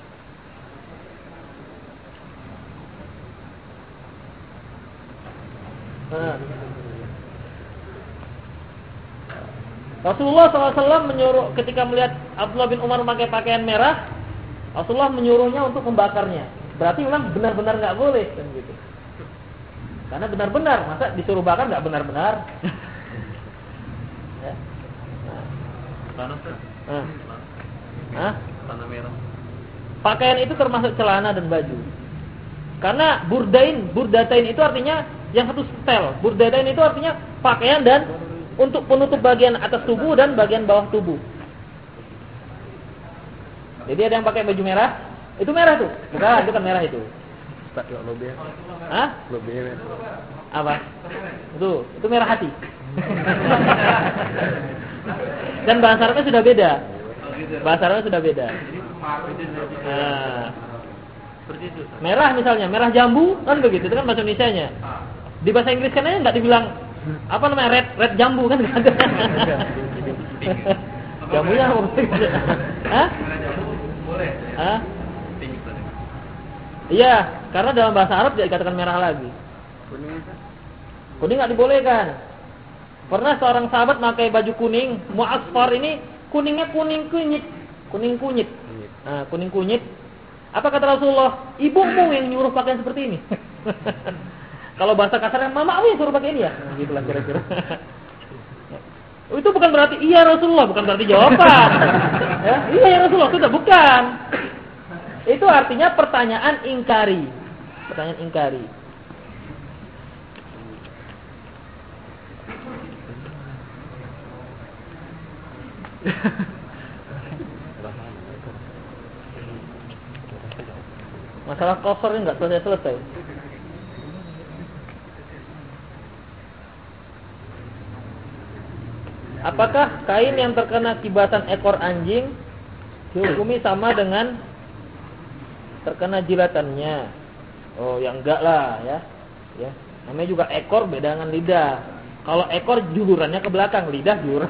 Rasulullah SAW menyuruh ketika melihat Abdullah bin Umar memakai pakaian merah, Rasulullah menyuruhnya untuk membakarnya. Berarti memang benar-benar nggak boleh kan gitu. Karena benar-benar, masa disuruh bakar nggak benar-benar? ya. Nah. Hah? Hah? merah. Pakaian itu termasuk celana dan baju. Karena burdain, burdatain itu artinya yang satu setel. Burdatain itu artinya pakaian dan untuk penutup bagian atas tubuh dan bagian bawah tubuh. Jadi ada yang pakai baju merah, itu merah tuh. Bukan, itu kan merah itu. Hah? Apa? Itu, itu merah hati. Dan bahasa Arabnya sudah beda. Bahasa Arabnya sudah beda. Nah, merah misalnya, merah jambu kan begitu, itu kan bahasa Indonesia-nya. Di bahasa Inggris kan nggak dibilang apa namanya red red jambu kan nggak ada. Jambunya apa? Hah? Boleh. Hah? Iya, karena dalam bahasa Arab tidak dikatakan merah lagi. Kuning nggak dibolehkan. Pernah seorang sahabat pakai baju kuning, muasfar ini kuningnya kuning kunyit, kuning kunyit. Nah, kuning kunyit. Apa kata Rasulullah? Ibumu yang nyuruh pakaian seperti ini. Kalau bahasa kasarnya mamamu yang suruh pakai ini ya. Gitulah kira-kira. Itu bukan berarti iya Rasulullah, bukan berarti jawaban. ya, iya ya Rasulullah, sudah bukan. Itu artinya pertanyaan ingkari. Pertanyaan ingkari. Masalah cover ini nggak selesai-selesai. Apakah kain yang terkena kibatan ekor anjing dihukumi sama dengan terkena jilatannya? Oh, yang enggak lah ya. Ya. Namanya juga ekor beda dengan lidah. Kalau ekor julurannya ke belakang, lidah jur.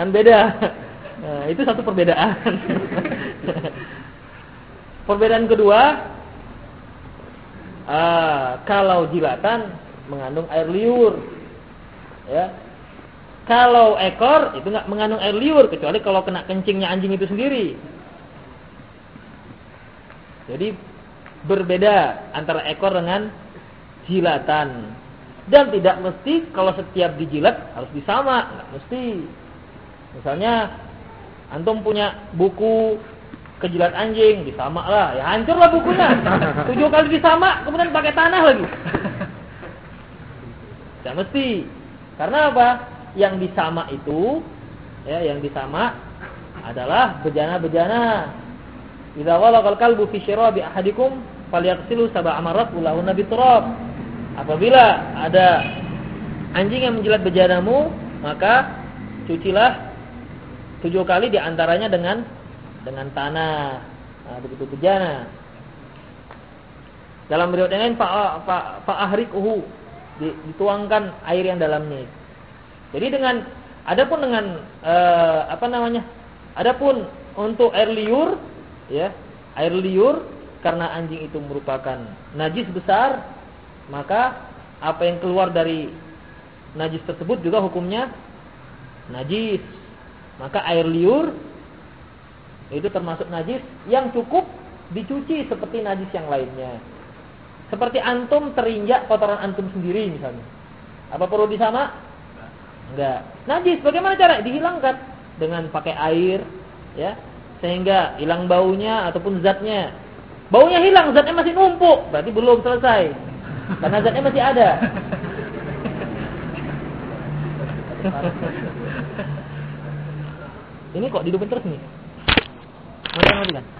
kan beda. Nah, itu satu perbedaan. perbedaan kedua, uh, kalau jilatan mengandung air liur. Ya. Kalau ekor itu nggak mengandung air liur kecuali kalau kena kencingnya anjing itu sendiri. Jadi berbeda antara ekor dengan jilatan. Dan tidak mesti kalau setiap dijilat harus disama, nggak mesti. Misalnya antum punya buku kejilat anjing, disama lah, ya hancurlah bukunya. Tujuh kali disama, kemudian pakai tanah lagi. Tidak mesti. Karena apa? Yang disama itu, ya, yang disama adalah bejana-bejana. Idza walaqal kalbu fi syirabi ahadikum falyaghsilu sab'a amarat ulahunna biturab. Apabila ada anjing yang menjilat bejanamu, maka cucilah tujuh kali di antaranya dengan dengan tanah. Nah, begitu bejana. Dalam riwayat lain fa fa, fa ahrikuhu dituangkan air yang dalamnya Jadi dengan adapun dengan uh, apa namanya? Adapun untuk air liur ya, air liur karena anjing itu merupakan najis besar, maka apa yang keluar dari najis tersebut juga hukumnya najis. Maka air liur itu termasuk najis yang cukup dicuci seperti najis yang lainnya. Seperti antum terinjak kotoran antum sendiri misalnya. Apa perlu disama? Enggak. Najis bagaimana cara? Dihilangkan dengan pakai air ya sehingga hilang baunya ataupun zatnya. Baunya hilang, zatnya masih numpuk, berarti belum selesai. Karena zatnya masih ada. Ini kok dihidupin terus nih? Mau kan?